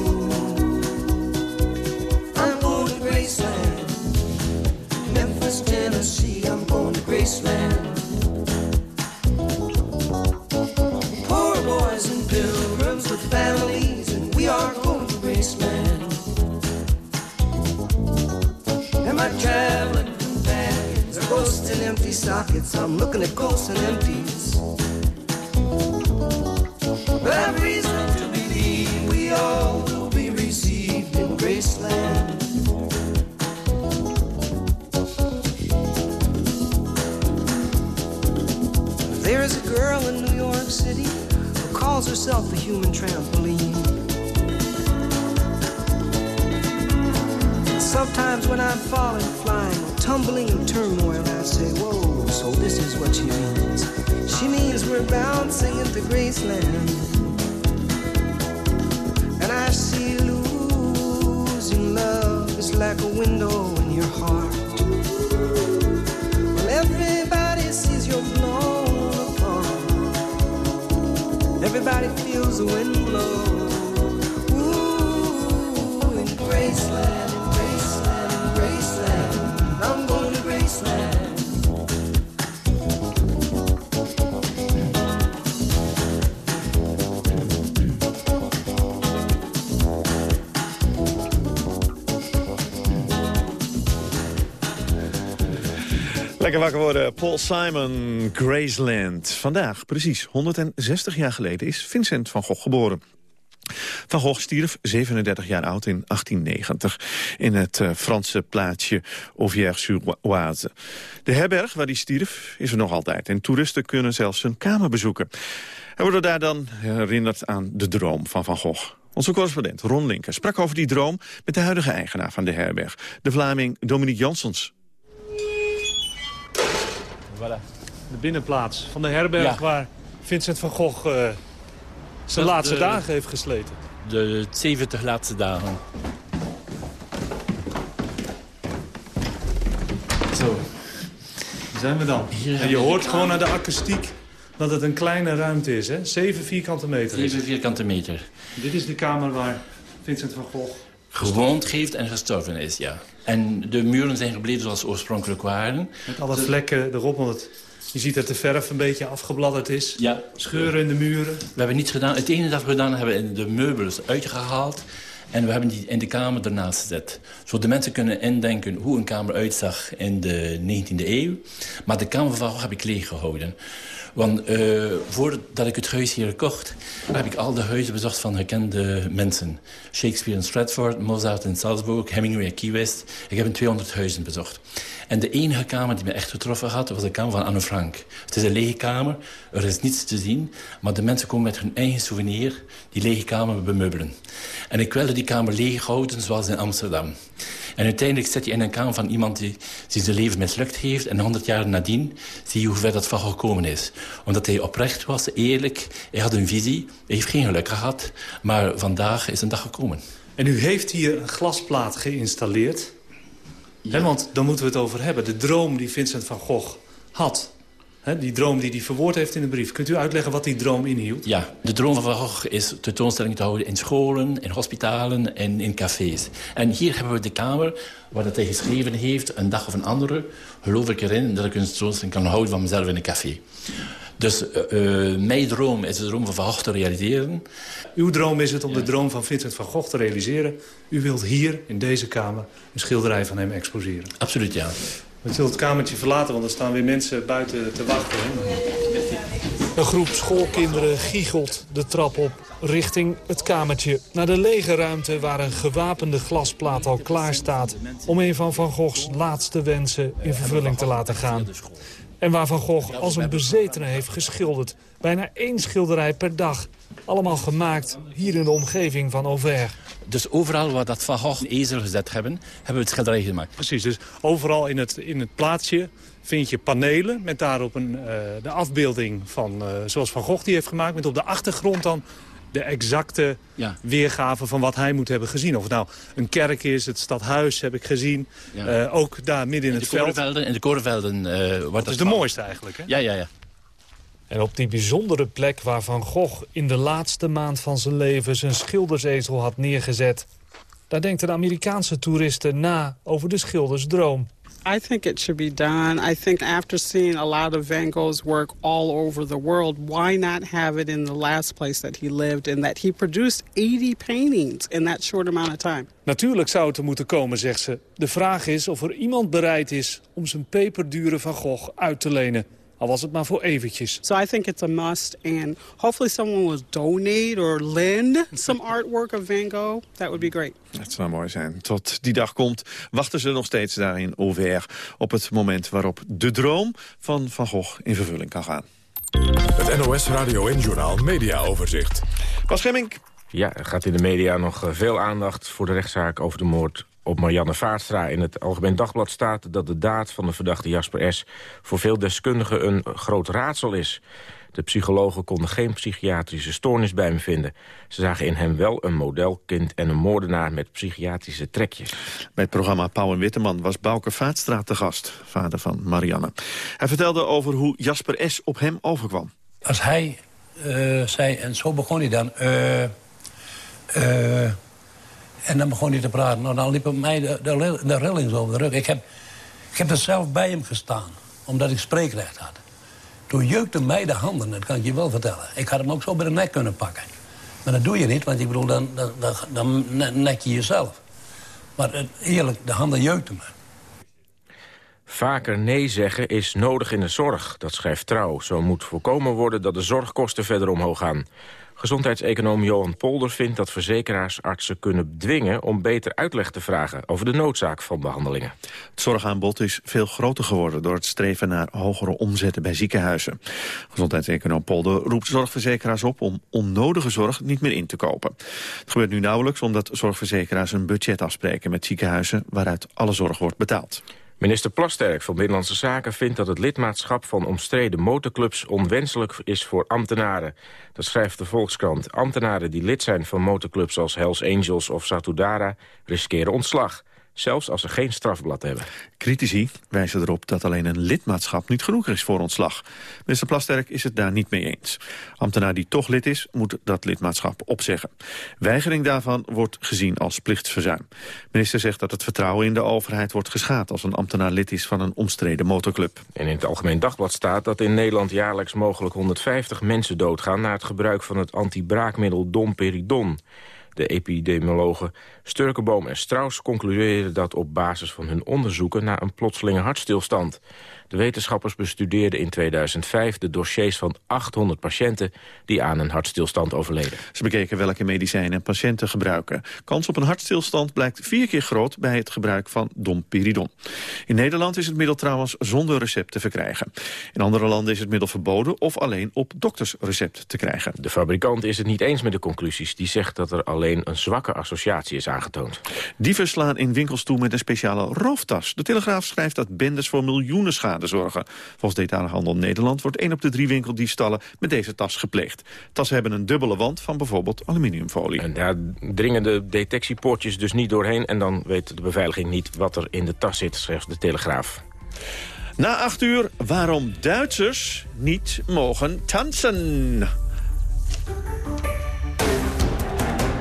Worden. Paul Simon, Graceland. Vandaag, precies 160 jaar geleden, is Vincent van Gogh geboren. Van Gogh stierf 37 jaar oud in 1890 in het uh, Franse plaatsje Auvière-sur-Oise. De herberg waar hij stierf is er nog altijd en toeristen kunnen zelfs zijn kamer bezoeken. En worden daar dan herinnerd aan de droom van Van Gogh. Onze correspondent Ron Linker sprak over die droom met de huidige eigenaar van de herberg, de Vlaming Dominique Janssens. Voilà. De binnenplaats van de herberg waar Vincent van Gogh uh, zijn laatste dagen heeft gesleten. De 70 laatste dagen. Zo, daar zijn we dan. en je hoort gewoon aan de akoestiek dat het een kleine ruimte is, hè? 7 vierkante meter. 7 vierkante meter. Dit is de kamer waar Vincent van Gogh... Gewoond heeft en gestorven is, ja. En de muren zijn gebleven zoals ze oorspronkelijk waren. Met alle vlekken erop, want het, je ziet dat de verf een beetje afgebladderd is. Ja. Scheuren in de muren. We hebben niets gedaan. Het enige dat we gedaan hebben, we de meubels uitgehaald. En we hebben die in de kamer ernaast gezet. Zodat de mensen kunnen indenken hoe een kamer uitzag in de 19e eeuw. Maar de kamer van heb ik leeg gehouden. Want uh, voordat ik het huis hier kocht... heb ik al de huizen bezocht van gekende mensen. Shakespeare in Stratford, Mozart in Salzburg, Hemingway in Key West. Ik heb een 200 huizen bezocht. En de enige kamer die me echt getroffen had, was de kamer van Anne Frank. Het is een lege kamer, er is niets te zien... maar de mensen komen met hun eigen souvenir die lege kamer bemeubelen. En ik wilde die kamer leeg houden, zoals in Amsterdam. En uiteindelijk zit je in een kamer van iemand die, die zijn leven mislukt heeft... en 100 jaar nadien zie je hoe ver dat van gekomen is. Omdat hij oprecht was, eerlijk, hij had een visie. Hij heeft geen geluk gehad, maar vandaag is een dag gekomen. En u heeft hier een glasplaat geïnstalleerd... Ja. want daar moeten we het over hebben. De droom die Vincent van Gogh had. Die droom die hij verwoord heeft in de brief. Kunt u uitleggen wat die droom inhield? Ja, de droom van Van Gogh is tentoonstelling te houden in scholen, in hospitalen en in cafés. En hier hebben we de kamer waar dat hij geschreven heeft, een dag of een andere. Geloof ik erin dat ik een tentoonstelling kan houden van mezelf in een café. Dus uh, mijn droom is de droom van Van Gogh te realiseren. Uw droom is het om de droom van Vincent van Gogh te realiseren. U wilt hier, in deze kamer, een schilderij van hem exposeren. Absoluut, ja. We zullen het kamertje verlaten, want er staan weer mensen buiten te wachten. Een groep schoolkinderen giechelt de trap op richting het kamertje. Naar de lege ruimte waar een gewapende glasplaat al klaar staat... om een van Van Goghs laatste wensen in vervulling te laten gaan. En waar Van Gogh als een bezetene heeft geschilderd. Bijna één schilderij per dag. Allemaal gemaakt hier in de omgeving van Auvers. Dus overal waar dat Van Gogh ezel gezet hebben, hebben we het schilderij gemaakt. Precies, dus overal in het, in het plaatsje vind je panelen met daarop een, uh, de afbeelding van, uh, zoals Van Gogh die heeft gemaakt. Met op de achtergrond dan de exacte ja. weergave van wat hij moet hebben gezien. Of het nou een kerk is, het stadhuis heb ik gezien. Ja. Uh, ook daar midden in, in het veld. In de korenvelden. Uh, dat is de mooiste eigenlijk, hè? Ja, ja, ja. En op die bijzondere plek waar Van Gogh in de laatste maand van zijn leven... zijn schildersezel had neergezet... daar denkt een Amerikaanse toeriste na over de schildersdroom. I think it should be done. I think after seeing a lot of Van Gogh's work all over the world, why not have it in the last place that he lived and that he produced 80 paintings in that short amount of time? Natuurlijk zou het er moeten komen, zegt ze. De vraag is of er iemand bereid is om zijn peperdure Van Gogh uit te lenen. Al was het maar voor eventjes. So I think it's a must and hopefully someone will donate or lend some *laughs* artwork of Van Gogh. That would be great. Het zou mooi zijn. Tot die dag komt wachten ze nog steeds daar in Auvers... op het moment waarop de droom van Van Gogh in vervulling kan gaan. Het NOS Radio en Journaal Media Overzicht. Pas Gemmink. Ja, er gaat in de media nog veel aandacht voor de rechtszaak over de moord op Marianne Vaarstra. In het Algemeen Dagblad staat dat de daad van de verdachte Jasper S. voor veel deskundigen een groot raadsel is. De psychologen konden geen psychiatrische stoornis bij hem vinden. Ze zagen in hem wel een modelkind en een moordenaar met psychiatrische trekjes. Bij het programma Pauw en Witteman was Bouke Vaatstra te gast, vader van Marianne. Hij vertelde over hoe Jasper S. op hem overkwam. Als hij uh, zei, en zo begon hij dan... Uh, uh, en dan begon hij te praten. Nou, dan liep het mij de, de, de rillings over de rug. Ik heb, ik heb er zelf bij hem gestaan, omdat ik spreekrecht had. Toen jeukte mij de handen, dat kan ik je wel vertellen. Ik had hem ook zo bij de nek kunnen pakken. Maar dat doe je niet, want ik bedoel, dan, dan, dan, dan nek je jezelf. Maar eerlijk, de handen jeukten me. Vaker nee zeggen is nodig in de zorg, dat schrijft Trouw. Zo moet voorkomen worden dat de zorgkosten verder omhoog gaan. Gezondheidseconoom Johan Polder vindt dat verzekeraars artsen kunnen dwingen... om beter uitleg te vragen over de noodzaak van behandelingen. Het zorgaanbod is veel groter geworden door het streven naar hogere omzetten bij ziekenhuizen. Gezondheidseconoom Polder roept zorgverzekeraars op om onnodige zorg niet meer in te kopen. Het gebeurt nu nauwelijks omdat zorgverzekeraars een budget afspreken met ziekenhuizen waaruit alle zorg wordt betaald. Minister Plasterk van Binnenlandse Zaken vindt dat het lidmaatschap van omstreden motorclubs onwenselijk is voor ambtenaren. Dat schrijft de Volkskrant. Ambtenaren die lid zijn van motorclubs als Hells Angels of Satudara riskeren ontslag zelfs als ze geen strafblad hebben. Critici wijzen erop dat alleen een lidmaatschap niet genoeg is voor ontslag. Minister Plasterk is het daar niet mee eens. Ambtenaar die toch lid is, moet dat lidmaatschap opzeggen. Weigering daarvan wordt gezien als plichtsverzuim. Minister zegt dat het vertrouwen in de overheid wordt geschaad... als een ambtenaar lid is van een omstreden motorclub. En in het Algemeen Dagblad staat dat in Nederland jaarlijks mogelijk 150 mensen doodgaan... na het gebruik van het antibraakmiddel domperidon. De epidemiologen Sturkenboom en Strauss concludeerden dat op basis van hun onderzoeken naar een plotselinge hartstilstand. De wetenschappers bestudeerden in 2005 de dossiers van 800 patiënten die aan een hartstilstand overleden. Ze bekeken welke medicijnen patiënten gebruiken. Kans op een hartstilstand blijkt vier keer groot bij het gebruik van domperidon. In Nederland is het middel trouwens zonder recept te verkrijgen. In andere landen is het middel verboden of alleen op doktersrecept te krijgen. De fabrikant is het niet eens met de conclusies. Die zegt dat er alleen een zwakke associatie is aangetoond. Dieven slaan in winkels toe met een speciale rooftas. De Telegraaf schrijft dat bendes voor miljoenen schade zorgen. Volgens Detailhandel Nederland wordt één op de drie winkeldiefstallen met deze tas gepleegd. Tassen hebben een dubbele wand van bijvoorbeeld aluminiumfolie. En daar dringen de detectiepoortjes dus niet doorheen... en dan weet de beveiliging niet wat er in de tas zit, schrijft de Telegraaf. Na acht uur waarom Duitsers niet mogen tanzen.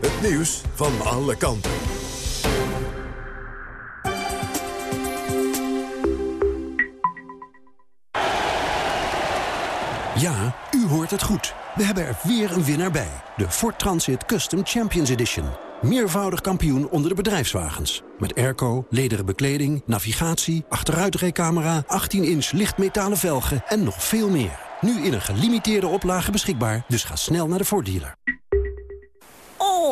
Het nieuws van alle kanten. Ja, u hoort het goed. We hebben er weer een winnaar bij. De Ford Transit Custom Champions Edition. Meervoudig kampioen onder de bedrijfswagens. Met airco, lederen bekleding, navigatie, achteruitrijcamera... 18-inch lichtmetalen velgen en nog veel meer. Nu in een gelimiteerde oplage beschikbaar, dus ga snel naar de Ford dealer.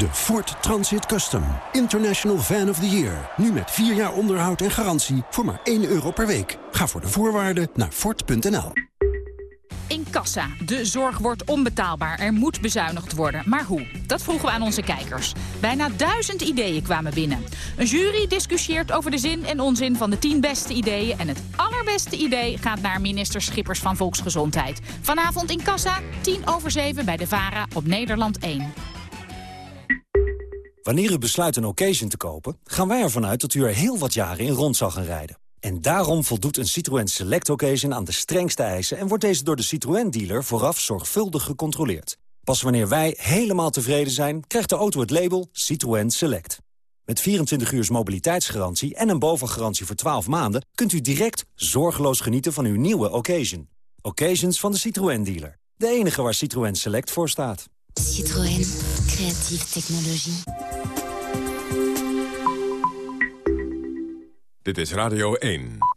De Ford Transit Custom. International Van of the Year. Nu met 4 jaar onderhoud en garantie voor maar 1 euro per week. Ga voor de voorwaarden naar Ford.nl. In kassa. De zorg wordt onbetaalbaar. Er moet bezuinigd worden. Maar hoe? Dat vroegen we aan onze kijkers. Bijna duizend ideeën kwamen binnen. Een jury discussieert over de zin en onzin van de 10 beste ideeën. En het allerbeste idee gaat naar minister Schippers van Volksgezondheid. Vanavond in kassa, 10 over 7 bij de VARA op Nederland 1. Wanneer u besluit een occasion te kopen, gaan wij ervan uit dat u er heel wat jaren in rond zal gaan rijden. En daarom voldoet een Citroën Select Occasion aan de strengste eisen... en wordt deze door de Citroën-dealer vooraf zorgvuldig gecontroleerd. Pas wanneer wij helemaal tevreden zijn, krijgt de auto het label Citroën Select. Met 24 uur mobiliteitsgarantie en een bovengarantie voor 12 maanden... kunt u direct zorgeloos genieten van uw nieuwe occasion. Occasions van de Citroën-dealer. De enige waar Citroën Select voor staat. Citroën. Creatieve technologie. Dit is Radio 1.